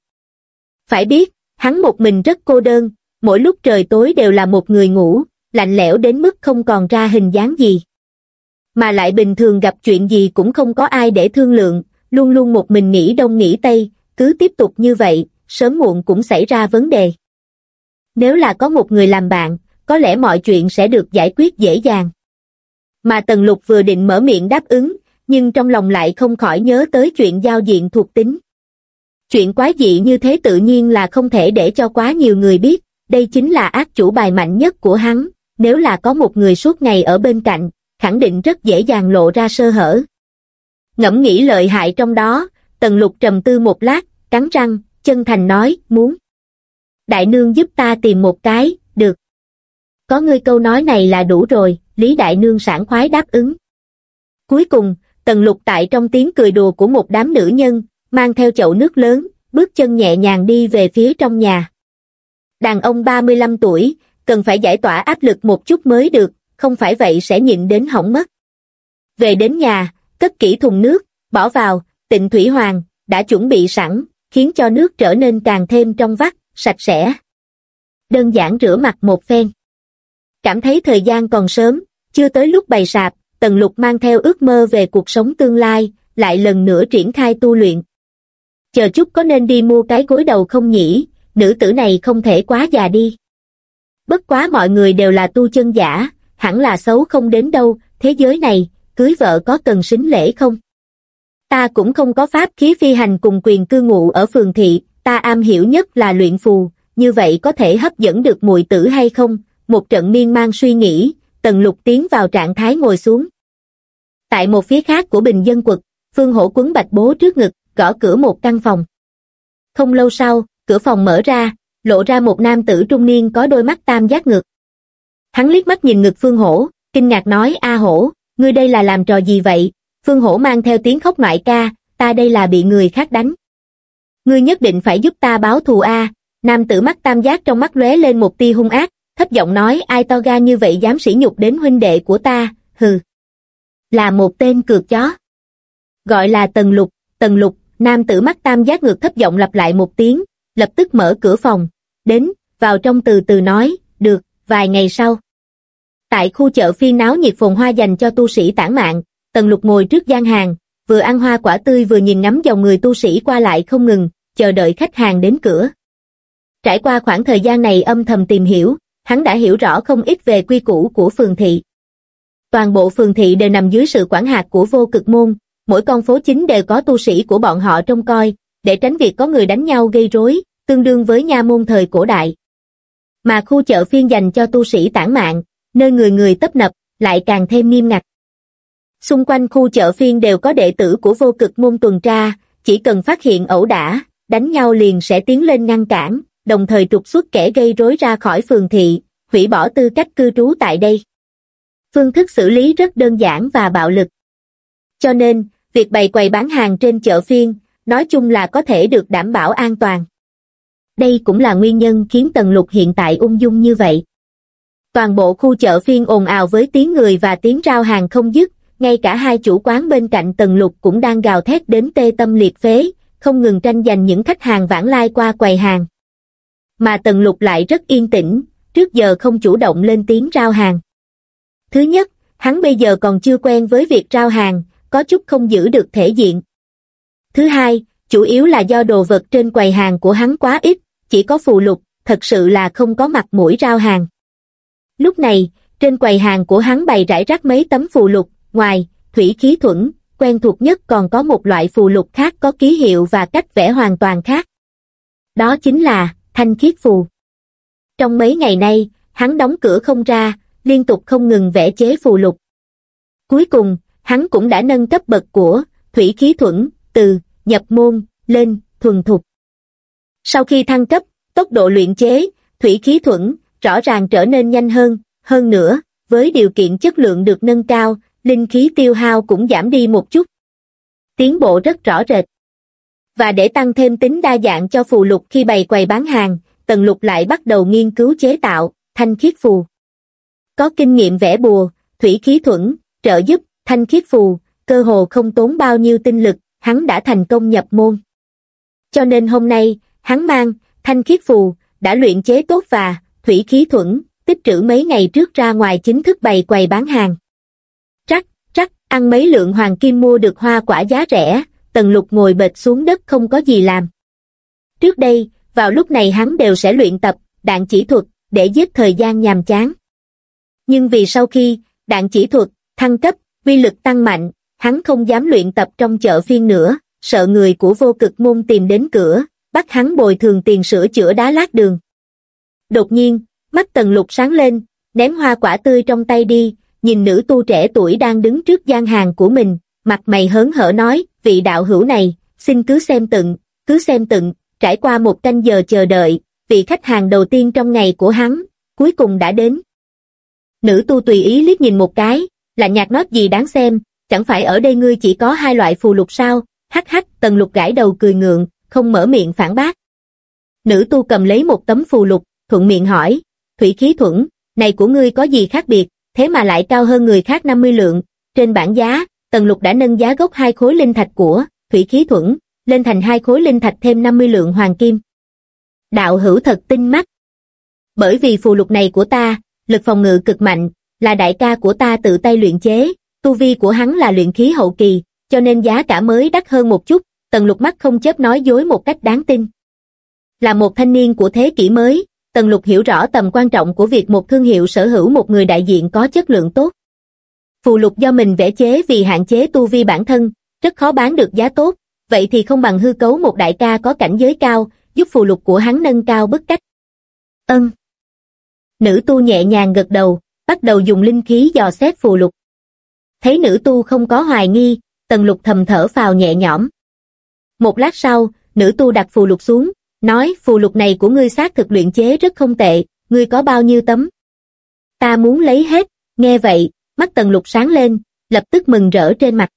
Phải biết, hắn một mình rất cô đơn, mỗi lúc trời tối đều là một người ngủ, lạnh lẽo đến mức không còn ra hình dáng gì. Mà lại bình thường gặp chuyện gì cũng không có ai để thương lượng, luôn luôn một mình nghĩ đông nghĩ tây, cứ tiếp tục như vậy, sớm muộn cũng xảy ra vấn đề. Nếu là có một người làm bạn, có lẽ mọi chuyện sẽ được giải quyết dễ dàng. Mà Tần Lục vừa định mở miệng đáp ứng, nhưng trong lòng lại không khỏi nhớ tới chuyện giao diện thuộc tính. Chuyện quái dị như thế tự nhiên là không thể để cho quá nhiều người biết, đây chính là ác chủ bài mạnh nhất của hắn, nếu là có một người suốt ngày ở bên cạnh, khẳng định rất dễ dàng lộ ra sơ hở. Ngẫm nghĩ lợi hại trong đó, Tần Lục trầm tư một lát, cắn răng, chân thành nói, muốn. Đại nương giúp ta tìm một cái, được. Có ngươi câu nói này là đủ rồi, Lý Đại nương sảng khoái đáp ứng. Cuối cùng, Tần Lục tại trong tiếng cười đùa của một đám nữ nhân, mang theo chậu nước lớn, bước chân nhẹ nhàng đi về phía trong nhà. Đàn ông 35 tuổi, cần phải giải tỏa áp lực một chút mới được, không phải vậy sẽ nhịn đến hỏng mất. Về đến nhà, cất kỹ thùng nước, bỏ vào, tịnh thủy hoàng, đã chuẩn bị sẵn, khiến cho nước trở nên càng thêm trong vắt, sạch sẽ. Đơn giản rửa mặt một phen. Cảm thấy thời gian còn sớm, chưa tới lúc bày sạp, Tần Lục mang theo ước mơ về cuộc sống tương lai, lại lần nữa triển khai tu luyện. Chờ chút có nên đi mua cái gối đầu không nhỉ, nữ tử này không thể quá già đi. Bất quá mọi người đều là tu chân giả, hẳn là xấu không đến đâu, thế giới này, cưới vợ có cần xính lễ không? Ta cũng không có pháp khí phi hành cùng quyền cư ngụ ở phường thị, ta am hiểu nhất là luyện phù, như vậy có thể hấp dẫn được mùi tử hay không? Một trận miên man suy nghĩ, tần lục tiến vào trạng thái ngồi xuống. Tại một phía khác của bình dân quật, Phương Hổ quấn bạch bố trước ngực, gõ cửa một căn phòng. Không lâu sau, cửa phòng mở ra, lộ ra một nam tử trung niên có đôi mắt tam giác ngược. Hắn liếc mắt nhìn ngực Phương Hổ, kinh ngạc nói A Hổ, ngươi đây là làm trò gì vậy? Phương Hổ mang theo tiếng khóc ngoại ca, ta đây là bị người khác đánh. Ngươi nhất định phải giúp ta báo thù A, nam tử mắt tam giác trong mắt lóe lên một tia hung ác, thấp giọng nói ai to ga như vậy dám sỉ nhục đến huynh đệ của ta, hừ. Là một tên cược chó. Gọi là Tần Lục, Tần Lục, nam tử mắt tam giác ngược thấp giọng lặp lại một tiếng, lập tức mở cửa phòng, đến, vào trong từ từ nói, được, vài ngày sau. Tại khu chợ phiên náo nhiệt phồn hoa dành cho tu sĩ tản mạng, Tần Lục ngồi trước gian hàng, vừa ăn hoa quả tươi vừa nhìn ngắm dòng người tu sĩ qua lại không ngừng, chờ đợi khách hàng đến cửa. Trải qua khoảng thời gian này âm thầm tìm hiểu, hắn đã hiểu rõ không ít về quy củ của phường thị. Toàn bộ phường thị đều nằm dưới sự quản hạt của vô cực môn, mỗi con phố chính đều có tu sĩ của bọn họ trông coi, để tránh việc có người đánh nhau gây rối, tương đương với nha môn thời cổ đại. Mà khu chợ phiên dành cho tu sĩ tản mạng, nơi người người tấp nập, lại càng thêm nghiêm ngặt. Xung quanh khu chợ phiên đều có đệ tử của vô cực môn tuần tra, chỉ cần phát hiện ẩu đả, đánh nhau liền sẽ tiến lên ngăn cản, đồng thời trục xuất kẻ gây rối ra khỏi phường thị, hủy bỏ tư cách cư trú tại đây. Phương thức xử lý rất đơn giản và bạo lực. Cho nên, việc bày quầy bán hàng trên chợ phiên, nói chung là có thể được đảm bảo an toàn. Đây cũng là nguyên nhân khiến Tần Lục hiện tại ung dung như vậy. Toàn bộ khu chợ phiên ồn ào với tiếng người và tiếng rao hàng không dứt, ngay cả hai chủ quán bên cạnh Tần Lục cũng đang gào thét đến tê tâm liệt phế, không ngừng tranh giành những khách hàng vãng lai qua quầy hàng. Mà Tần Lục lại rất yên tĩnh, trước giờ không chủ động lên tiếng rao hàng. Thứ nhất, hắn bây giờ còn chưa quen với việc rao hàng, có chút không giữ được thể diện. Thứ hai, chủ yếu là do đồ vật trên quầy hàng của hắn quá ít, chỉ có phù lục, thật sự là không có mặt mũi rao hàng. Lúc này, trên quầy hàng của hắn bày rải rác mấy tấm phù lục, ngoài, thủy khí thuẫn, quen thuộc nhất còn có một loại phù lục khác có ký hiệu và cách vẽ hoàn toàn khác. Đó chính là, thanh khiết phù. Trong mấy ngày nay, hắn đóng cửa không ra, liên tục không ngừng vẽ chế phù lục. Cuối cùng, hắn cũng đã nâng cấp bậc của thủy khí thuẫn, từ, nhập môn, lên, thuần thục. Sau khi thăng cấp, tốc độ luyện chế, thủy khí thuẫn, rõ ràng trở nên nhanh hơn, hơn nữa, với điều kiện chất lượng được nâng cao, linh khí tiêu hao cũng giảm đi một chút. Tiến bộ rất rõ rệt. Và để tăng thêm tính đa dạng cho phù lục khi bày quầy bán hàng, Tần Lục lại bắt đầu nghiên cứu chế tạo, thanh khiết phù. Có kinh nghiệm vẽ bùa, thủy khí thuẫn, trợ giúp, thanh khiết phù, cơ hồ không tốn bao nhiêu tinh lực, hắn đã thành công nhập môn. Cho nên hôm nay, hắn mang, thanh khiết phù, đã luyện chế tốt và, thủy khí thuẫn, tích trữ mấy ngày trước ra ngoài chính thức bày quầy bán hàng. Trắc, trắc, ăn mấy lượng hoàng kim mua được hoa quả giá rẻ, tần lục ngồi bệt xuống đất không có gì làm. Trước đây, vào lúc này hắn đều sẽ luyện tập, đạn chỉ thuật, để giết thời gian nhàm chán. Nhưng vì sau khi, đạn chỉ thuật, thăng cấp, uy lực tăng mạnh, hắn không dám luyện tập trong chợ phiên nữa, sợ người của vô cực môn tìm đến cửa, bắt hắn bồi thường tiền sửa chữa đá lát đường. Đột nhiên, mắt tần lục sáng lên, ném hoa quả tươi trong tay đi, nhìn nữ tu trẻ tuổi đang đứng trước gian hàng của mình, mặt mày hớn hở nói, vị đạo hữu này, xin cứ xem tận, cứ xem tận, trải qua một canh giờ chờ đợi, vị khách hàng đầu tiên trong ngày của hắn, cuối cùng đã đến. Nữ tu tùy ý liếc nhìn một cái, là nhạc nót gì đáng xem, chẳng phải ở đây ngươi chỉ có hai loại phù lục sao, hắc hắc, tần lục gãi đầu cười ngượng, không mở miệng phản bác. Nữ tu cầm lấy một tấm phù lục, thuận miệng hỏi, thủy khí thuẫn, này của ngươi có gì khác biệt, thế mà lại cao hơn người khác 50 lượng, trên bảng giá, tần lục đã nâng giá gốc hai khối linh thạch của, thủy khí thuẫn, lên thành hai khối linh thạch thêm 50 lượng hoàng kim. Đạo hữu thật tinh mắt. Bởi vì phù lục này của ta, lực phòng ngự cực mạnh, là đại ca của ta tự tay luyện chế, tu vi của hắn là luyện khí hậu kỳ, cho nên giá cả mới đắt hơn một chút, tần lục mắt không chớp nói dối một cách đáng tin. Là một thanh niên của thế kỷ mới, tần lục hiểu rõ tầm quan trọng của việc một thương hiệu sở hữu một người đại diện có chất lượng tốt. Phù lục do mình vẽ chế vì hạn chế tu vi bản thân, rất khó bán được giá tốt, vậy thì không bằng hư cấu một đại ca có cảnh giới cao, giúp phù lục của hắn nâng cao bức cách. Ân. Nữ tu nhẹ nhàng gật đầu, bắt đầu dùng linh khí dò xét phù lục. Thấy nữ tu không có hoài nghi, tần lục thầm thở phào nhẹ nhõm. Một lát sau, nữ tu đặt phù lục xuống, nói phù lục này của ngươi xác thực luyện chế rất không tệ, ngươi có bao nhiêu tấm? Ta muốn lấy hết, nghe vậy, mắt tần lục sáng lên, lập tức mừng rỡ trên mặt.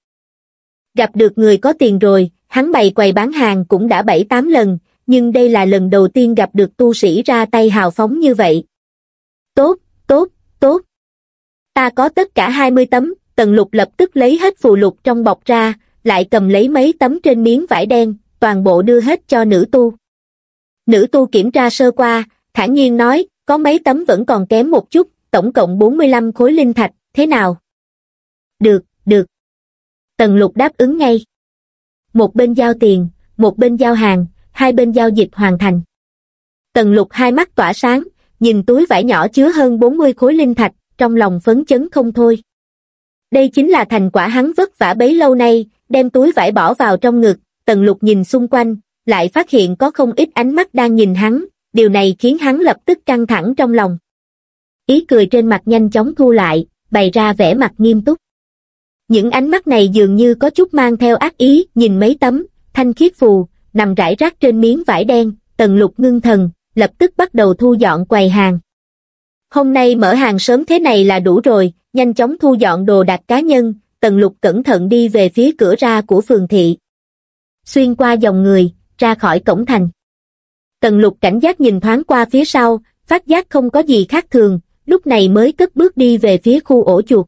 Gặp được người có tiền rồi, hắn bày quầy bán hàng cũng đã bảy tám lần, nhưng đây là lần đầu tiên gặp được tu sĩ ra tay hào phóng như vậy. Tốt, tốt, tốt. Ta có tất cả 20 tấm, tần lục lập tức lấy hết phù lục trong bọc ra, lại cầm lấy mấy tấm trên miếng vải đen, toàn bộ đưa hết cho nữ tu. Nữ tu kiểm tra sơ qua, thản nhiên nói, có mấy tấm vẫn còn kém một chút, tổng cộng 45 khối linh thạch, thế nào? Được, được. Tần lục đáp ứng ngay. Một bên giao tiền, một bên giao hàng, hai bên giao dịch hoàn thành. Tần lục hai mắt tỏa sáng, nhìn túi vải nhỏ chứa hơn 40 khối linh thạch, trong lòng phấn chấn không thôi. Đây chính là thành quả hắn vất vả bấy lâu nay, đem túi vải bỏ vào trong ngực, tần lục nhìn xung quanh, lại phát hiện có không ít ánh mắt đang nhìn hắn, điều này khiến hắn lập tức căng thẳng trong lòng. Ý cười trên mặt nhanh chóng thu lại, bày ra vẻ mặt nghiêm túc. Những ánh mắt này dường như có chút mang theo ác ý, nhìn mấy tấm, thanh khiết phù, nằm rải rác trên miếng vải đen, tần lục ngưng thần, lập tức bắt đầu thu dọn quầy hàng. Hôm nay mở hàng sớm thế này là đủ rồi, nhanh chóng thu dọn đồ đạc cá nhân, tần lục cẩn thận đi về phía cửa ra của phường thị. Xuyên qua dòng người, ra khỏi cổng thành. Tần lục cảnh giác nhìn thoáng qua phía sau, phát giác không có gì khác thường, lúc này mới cất bước đi về phía khu ổ chuột.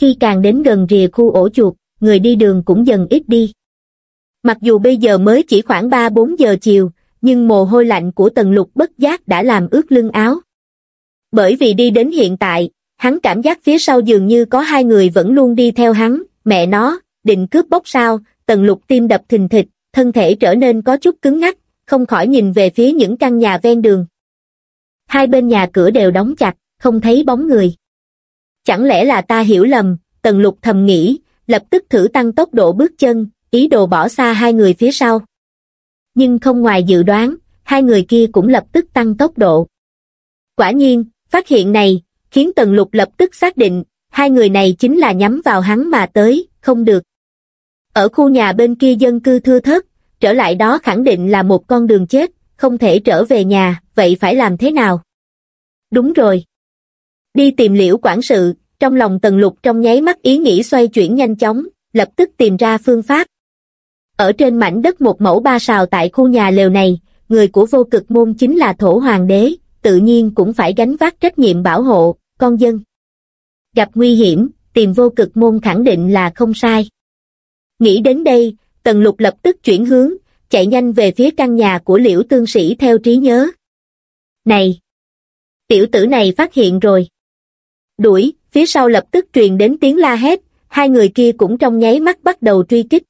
Khi càng đến gần rìa khu ổ chuột, người đi đường cũng dần ít đi. Mặc dù bây giờ mới chỉ khoảng 3-4 giờ chiều, nhưng mồ hôi lạnh của tần lục bất giác đã làm ướt lưng áo. Bởi vì đi đến hiện tại, hắn cảm giác phía sau dường như có hai người vẫn luôn đi theo hắn, mẹ nó, định cướp bóc sao, tần lục tim đập thình thịch, thân thể trở nên có chút cứng ngắc, không khỏi nhìn về phía những căn nhà ven đường. Hai bên nhà cửa đều đóng chặt, không thấy bóng người. Chẳng lẽ là ta hiểu lầm, tần lục thầm nghĩ, lập tức thử tăng tốc độ bước chân, ý đồ bỏ xa hai người phía sau. Nhưng không ngoài dự đoán, hai người kia cũng lập tức tăng tốc độ. Quả nhiên, phát hiện này, khiến Tần Lục lập tức xác định, hai người này chính là nhắm vào hắn mà tới, không được. Ở khu nhà bên kia dân cư thưa thớt, trở lại đó khẳng định là một con đường chết, không thể trở về nhà, vậy phải làm thế nào? Đúng rồi. Đi tìm liễu quản sự, trong lòng tần lục trong nháy mắt ý nghĩ xoay chuyển nhanh chóng, lập tức tìm ra phương pháp. Ở trên mảnh đất một mẫu ba sào tại khu nhà lều này, người của vô cực môn chính là thổ hoàng đế, tự nhiên cũng phải gánh vác trách nhiệm bảo hộ, con dân. Gặp nguy hiểm, tìm vô cực môn khẳng định là không sai. Nghĩ đến đây, Tần Lục lập tức chuyển hướng, chạy nhanh về phía căn nhà của liễu tương sĩ theo trí nhớ. Này! Tiểu tử này phát hiện rồi. Đuổi, phía sau lập tức truyền đến tiếng la hét, hai người kia cũng trong nháy mắt bắt đầu truy kích.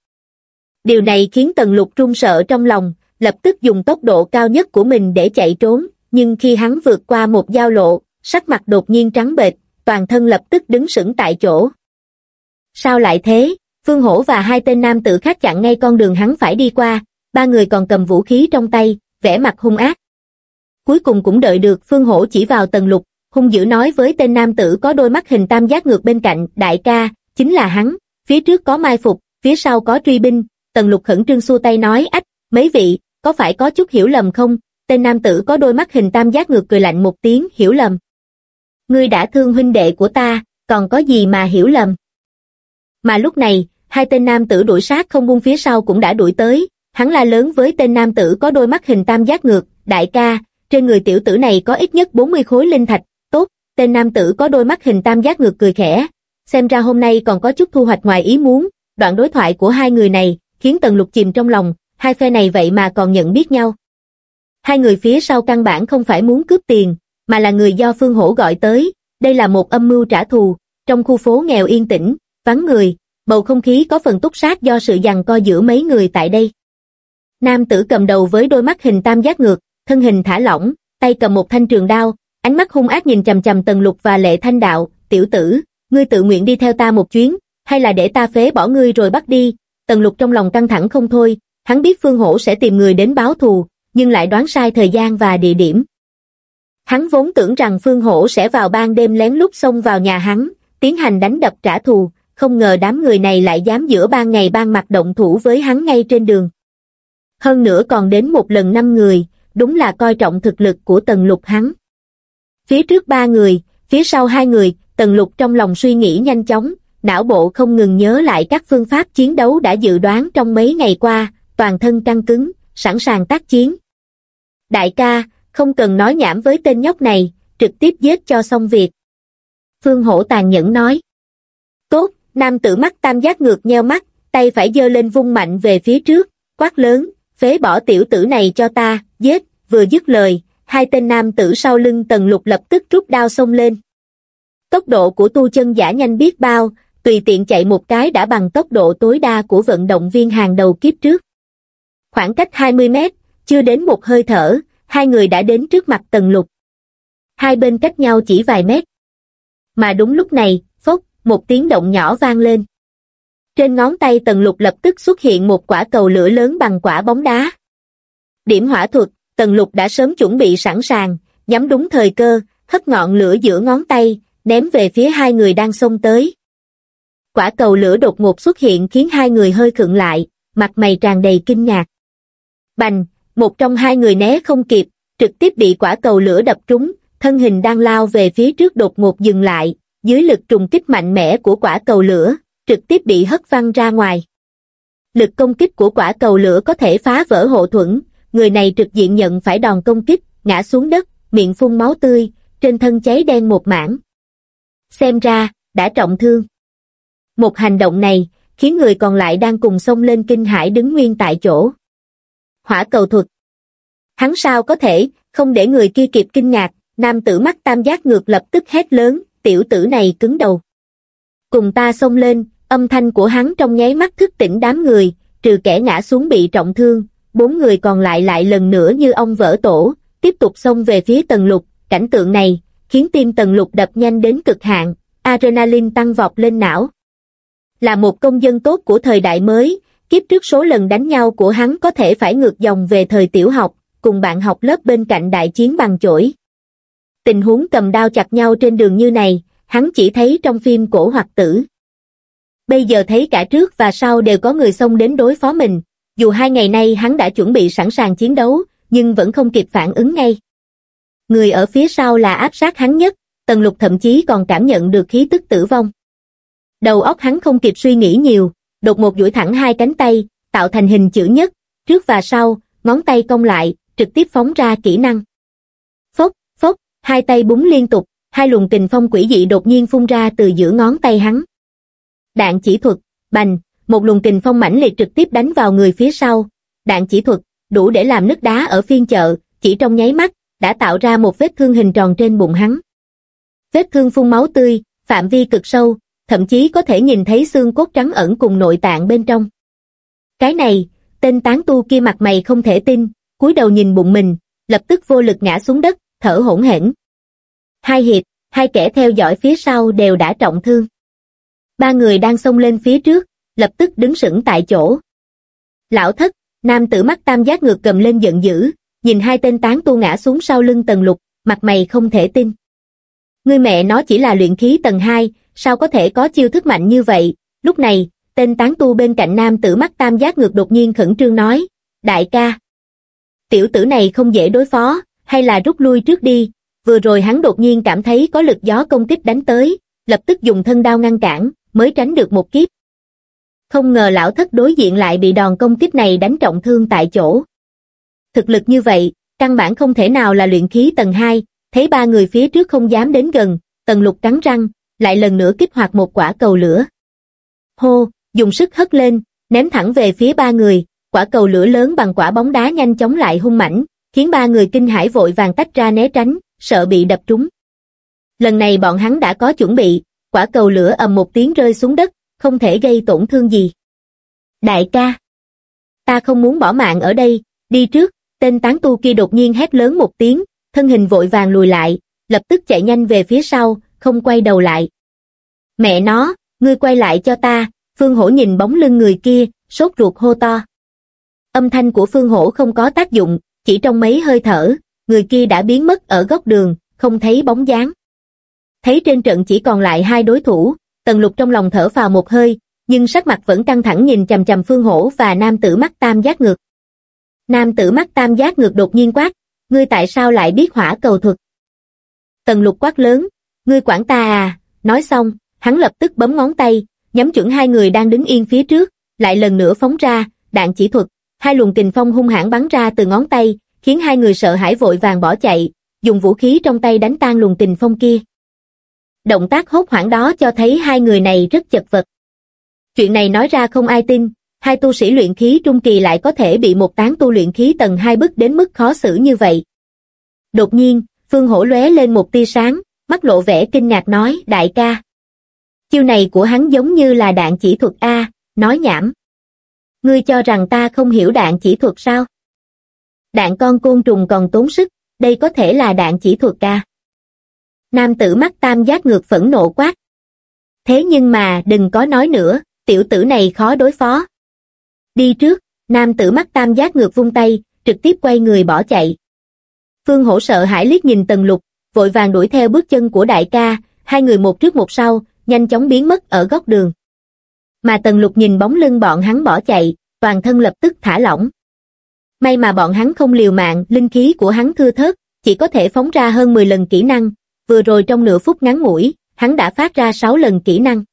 Điều này khiến Tần Lục run sợ trong lòng, lập tức dùng tốc độ cao nhất của mình để chạy trốn, nhưng khi hắn vượt qua một giao lộ, sắc mặt đột nhiên trắng bệch, toàn thân lập tức đứng sững tại chỗ. Sao lại thế? Phương Hổ và hai tên nam tử khác chặn ngay con đường hắn phải đi qua, ba người còn cầm vũ khí trong tay, vẻ mặt hung ác. Cuối cùng cũng đợi được Phương Hổ chỉ vào tần lục, hung dữ nói với tên nam tử có đôi mắt hình tam giác ngược bên cạnh, đại ca, chính là hắn, phía trước có mai phục, phía sau có truy binh, tần lục khẩn trương xua tay nói ách, mấy vị, có phải có chút hiểu lầm không? Tên nam tử có đôi mắt hình tam giác ngược cười lạnh một tiếng, hiểu lầm. Ngươi đã thương huynh đệ của ta, còn có gì mà hiểu lầm? Mà lúc này, hai tên nam tử đuổi sát không buông phía sau cũng đã đuổi tới, hắn la lớn với tên nam tử có đôi mắt hình tam giác ngược, đại ca, trên người tiểu tử này có ít nhất 40 khối linh thạch, tốt, tên nam tử có đôi mắt hình tam giác ngược cười khẽ, xem ra hôm nay còn có chút thu hoạch ngoài ý muốn, đoạn đối thoại của hai người này, khiến Tần Lục chìm trong lòng, hai phe này vậy mà còn nhận biết nhau. Hai người phía sau căn bản không phải muốn cướp tiền, mà là người do Phương Hổ gọi tới, đây là một âm mưu trả thù, trong khu phố nghèo yên tĩnh, vắng người, bầu không khí có phần túc sát do sự giằng co giữa mấy người tại đây. Nam tử cầm đầu với đôi mắt hình tam giác ngược, thân hình thả lỏng, tay cầm một thanh trường đao, ánh mắt hung ác nhìn chầm chầm Tần Lục và Lệ Thanh Đạo, tiểu tử, ngươi tự nguyện đi theo ta một chuyến, hay là để ta phế bỏ ngươi rồi bắt đi, Tần Lục trong lòng căng thẳng không thôi, hắn biết Phương Hổ sẽ tìm người đến báo thù, nhưng lại đoán sai thời gian và địa điểm. Hắn vốn tưởng rằng Phương Hổ sẽ vào ban đêm lén lút xông vào nhà hắn, tiến hành đánh đập trả thù, không ngờ đám người này lại dám giữa ban ngày ban mặt động thủ với hắn ngay trên đường. Hơn nữa còn đến một lần năm người, đúng là coi trọng thực lực của tần lục hắn. Phía trước ba người, phía sau hai người, tần lục trong lòng suy nghĩ nhanh chóng, não bộ không ngừng nhớ lại các phương pháp chiến đấu đã dự đoán trong mấy ngày qua, toàn thân căng cứng, sẵn sàng tác chiến. Đại ca, không cần nói nhảm với tên nhóc này, trực tiếp giết cho xong việc. Phương Hổ tàn nhẫn nói. Tốt, nam tử mắt tam giác ngược nheo mắt, tay phải giơ lên vung mạnh về phía trước, quát lớn, phế bỏ tiểu tử này cho ta, giết, vừa dứt lời, hai tên nam tử sau lưng tần lục lập tức rút đao xông lên. Tốc độ của tu chân giả nhanh biết bao, tùy tiện chạy một cái đã bằng tốc độ tối đa của vận động viên hàng đầu kiếp trước. Khoảng cách 20 mét, chưa đến một hơi thở, hai người đã đến trước mặt tần lục. Hai bên cách nhau chỉ vài mét. Mà đúng lúc này, phốc, một tiếng động nhỏ vang lên. Trên ngón tay tần lục lập tức xuất hiện một quả cầu lửa lớn bằng quả bóng đá. Điểm hỏa thuật, tần lục đã sớm chuẩn bị sẵn sàng, nhắm đúng thời cơ, hất ngọn lửa giữa ngón tay, ném về phía hai người đang xông tới. Quả cầu lửa đột ngột xuất hiện khiến hai người hơi khựng lại, mặt mày tràn đầy kinh ngạc. Bành, một trong hai người né không kịp, trực tiếp bị quả cầu lửa đập trúng, thân hình đang lao về phía trước đột ngột dừng lại, dưới lực trùng kích mạnh mẽ của quả cầu lửa, trực tiếp bị hất văng ra ngoài. Lực công kích của quả cầu lửa có thể phá vỡ hộ thuẫn, người này trực diện nhận phải đòn công kích, ngã xuống đất, miệng phun máu tươi, trên thân cháy đen một mảng. Xem ra, đã trọng thương. Một hành động này, khiến người còn lại đang cùng xông lên kinh hải đứng nguyên tại chỗ. Hỏa cầu thuật. Hắn sao có thể, không để người kia kịp kinh ngạc, nam tử mắt tam giác ngược lập tức hét lớn, tiểu tử này cứng đầu. Cùng ta xông lên, âm thanh của hắn trong nháy mắt thức tỉnh đám người, trừ kẻ ngã xuống bị trọng thương, bốn người còn lại lại lần nữa như ông vỡ tổ, tiếp tục xông về phía tầng lục, cảnh tượng này, khiến tim tầng lục đập nhanh đến cực hạn, adrenaline tăng vọt lên não. Là một công dân tốt của thời đại mới, kiếp trước số lần đánh nhau của hắn có thể phải ngược dòng về thời tiểu học, cùng bạn học lớp bên cạnh đại chiến bằng chổi. Tình huống cầm đao chặt nhau trên đường như này, hắn chỉ thấy trong phim cổ hoặc tử. Bây giờ thấy cả trước và sau đều có người xông đến đối phó mình, dù hai ngày nay hắn đã chuẩn bị sẵn sàng chiến đấu, nhưng vẫn không kịp phản ứng ngay. Người ở phía sau là áp sát hắn nhất, Tần Lục thậm chí còn cảm nhận được khí tức tử vong. Đầu óc hắn không kịp suy nghĩ nhiều, đột một duỗi thẳng hai cánh tay, tạo thành hình chữ nhất, trước và sau, ngón tay cong lại, trực tiếp phóng ra kỹ năng. Phốc, phốc, hai tay búng liên tục, hai luồng kình phong quỷ dị đột nhiên phun ra từ giữa ngón tay hắn. Đạn chỉ thuật, bành, một luồng kình phong mãnh liệt trực tiếp đánh vào người phía sau. Đạn chỉ thuật, đủ để làm nứt đá ở phiên chợ, chỉ trong nháy mắt, đã tạo ra một vết thương hình tròn trên bụng hắn. Vết thương phun máu tươi, phạm vi cực sâu, thậm chí có thể nhìn thấy xương cốt trắng ẩn cùng nội tạng bên trong. Cái này, tên tán tu kia mặt mày không thể tin, cúi đầu nhìn bụng mình, lập tức vô lực ngã xuống đất, thở hỗn hển. Hai hiệp, hai kẻ theo dõi phía sau đều đã trọng thương. Ba người đang xông lên phía trước, lập tức đứng sững tại chỗ. Lão thất, nam tử mắt tam giác ngược cầm lên giận dữ, nhìn hai tên tán tu ngã xuống sau lưng tần lục, mặt mày không thể tin. Ngươi mẹ nó chỉ là luyện khí tầng 2, sao có thể có chiêu thức mạnh như vậy? Lúc này, tên tán tu bên cạnh nam tử mắt tam giác ngược đột nhiên khẩn trương nói, đại ca. Tiểu tử này không dễ đối phó, hay là rút lui trước đi, vừa rồi hắn đột nhiên cảm thấy có lực gió công kích đánh tới, lập tức dùng thân đao ngăn cản, mới tránh được một kiếp. Không ngờ lão thất đối diện lại bị đòn công kích này đánh trọng thương tại chỗ. Thực lực như vậy, căn bản không thể nào là luyện khí tầng 2, thấy ba người phía trước không dám đến gần, tần lục cắn răng, lại lần nữa kích hoạt một quả cầu lửa. Hô, dùng sức hất lên, ném thẳng về phía ba người, quả cầu lửa lớn bằng quả bóng đá nhanh chóng lại hung mãnh, khiến ba người kinh hãi vội vàng tách ra né tránh, sợ bị đập trúng. Lần này bọn hắn đã có chuẩn bị, quả cầu lửa ầm một tiếng rơi xuống đất, không thể gây tổn thương gì. Đại ca, ta không muốn bỏ mạng ở đây, đi trước, tên tán tu kia đột nhiên hét lớn một tiếng, thân hình vội vàng lùi lại, lập tức chạy nhanh về phía sau, không quay đầu lại. Mẹ nó, ngươi quay lại cho ta, Phương Hổ nhìn bóng lưng người kia, sốt ruột hô to. Âm thanh của Phương Hổ không có tác dụng, chỉ trong mấy hơi thở, người kia đã biến mất ở góc đường, không thấy bóng dáng. Thấy trên trận chỉ còn lại hai đối thủ, Tần Lục trong lòng thở vào một hơi, nhưng sắc mặt vẫn căng thẳng nhìn chằm chằm Phương Hổ và nam tử mắt tam giác ngược. Nam tử mắt tam giác ngược đột nhiên quát, ngươi tại sao lại biết hỏa cầu thuật? Tần Lục quát lớn, ngươi quản ta à, nói xong, hắn lập tức bấm ngón tay, nhắm chuẩn hai người đang đứng yên phía trước, lại lần nữa phóng ra, đạn chỉ thuật, hai luồng kình phong hung hãn bắn ra từ ngón tay, khiến hai người sợ hãi vội vàng bỏ chạy, dùng vũ khí trong tay đánh tan luồng kình phong kia. Động tác hốt hoảng đó cho thấy hai người này rất chật vật. Chuyện này nói ra không ai tin, hai tu sĩ luyện khí trung kỳ lại có thể bị một tán tu luyện khí tầng hai bức đến mức khó xử như vậy. Đột nhiên, Phương Hổ lóe lên một tia sáng, mắt lộ vẻ kinh ngạc nói, đại ca. Chiêu này của hắn giống như là đạn chỉ thuật A, nói nhảm. Ngươi cho rằng ta không hiểu đạn chỉ thuật sao? Đạn con côn trùng còn tốn sức, đây có thể là đạn chỉ thuật ca. Nam tử mắt tam giác ngược phẫn nộ quát. Thế nhưng mà đừng có nói nữa, tiểu tử này khó đối phó. Đi trước, nam tử mắt tam giác ngược vung tay, trực tiếp quay người bỏ chạy. Phương hổ sợ hãi liếc nhìn tần lục, vội vàng đuổi theo bước chân của đại ca, hai người một trước một sau, nhanh chóng biến mất ở góc đường. Mà tần lục nhìn bóng lưng bọn hắn bỏ chạy, toàn thân lập tức thả lỏng. May mà bọn hắn không liều mạng, linh khí của hắn thưa thớt, chỉ có thể phóng ra hơn 10 lần kỹ năng, vừa rồi trong nửa phút ngắn ngủi, hắn đã phát ra 6 lần kỹ năng.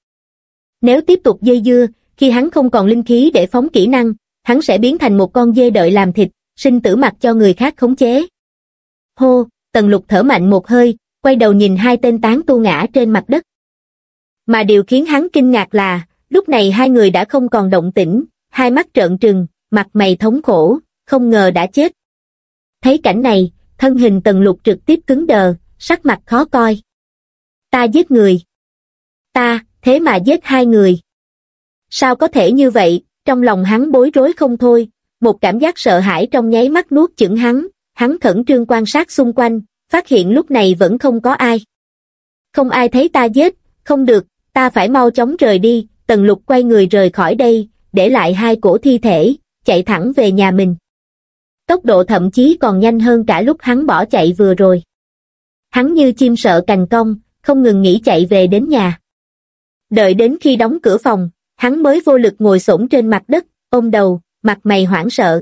Nếu tiếp tục dây dưa, khi hắn không còn linh khí để phóng kỹ năng, hắn sẽ biến thành một con dê đợi làm thịt, sinh tử mặc cho người khác khống chế. Hô, tần lục thở mạnh một hơi, quay đầu nhìn hai tên tán tu ngã trên mặt đất. Mà điều khiến hắn kinh ngạc là, lúc này hai người đã không còn động tĩnh, hai mắt trợn trừng, mặt mày thống khổ, không ngờ đã chết. Thấy cảnh này, thân hình tần lục trực tiếp cứng đờ, sắc mặt khó coi. Ta giết người. Ta, thế mà giết hai người. Sao có thể như vậy, trong lòng hắn bối rối không thôi, một cảm giác sợ hãi trong nháy mắt nuốt chửng hắn, hắn khẩn trương quan sát xung quanh, phát hiện lúc này vẫn không có ai. Không ai thấy ta giết, không được, ta phải mau chóng rời đi, tần lục quay người rời khỏi đây, để lại hai cổ thi thể, chạy thẳng về nhà mình. Tốc độ thậm chí còn nhanh hơn cả lúc hắn bỏ chạy vừa rồi. Hắn như chim sợ cành cong, không ngừng nghĩ chạy về đến nhà. Đợi đến khi đóng cửa phòng, Hắn mới vô lực ngồi xổm trên mặt đất, ôm đầu, mặt mày hoảng sợ.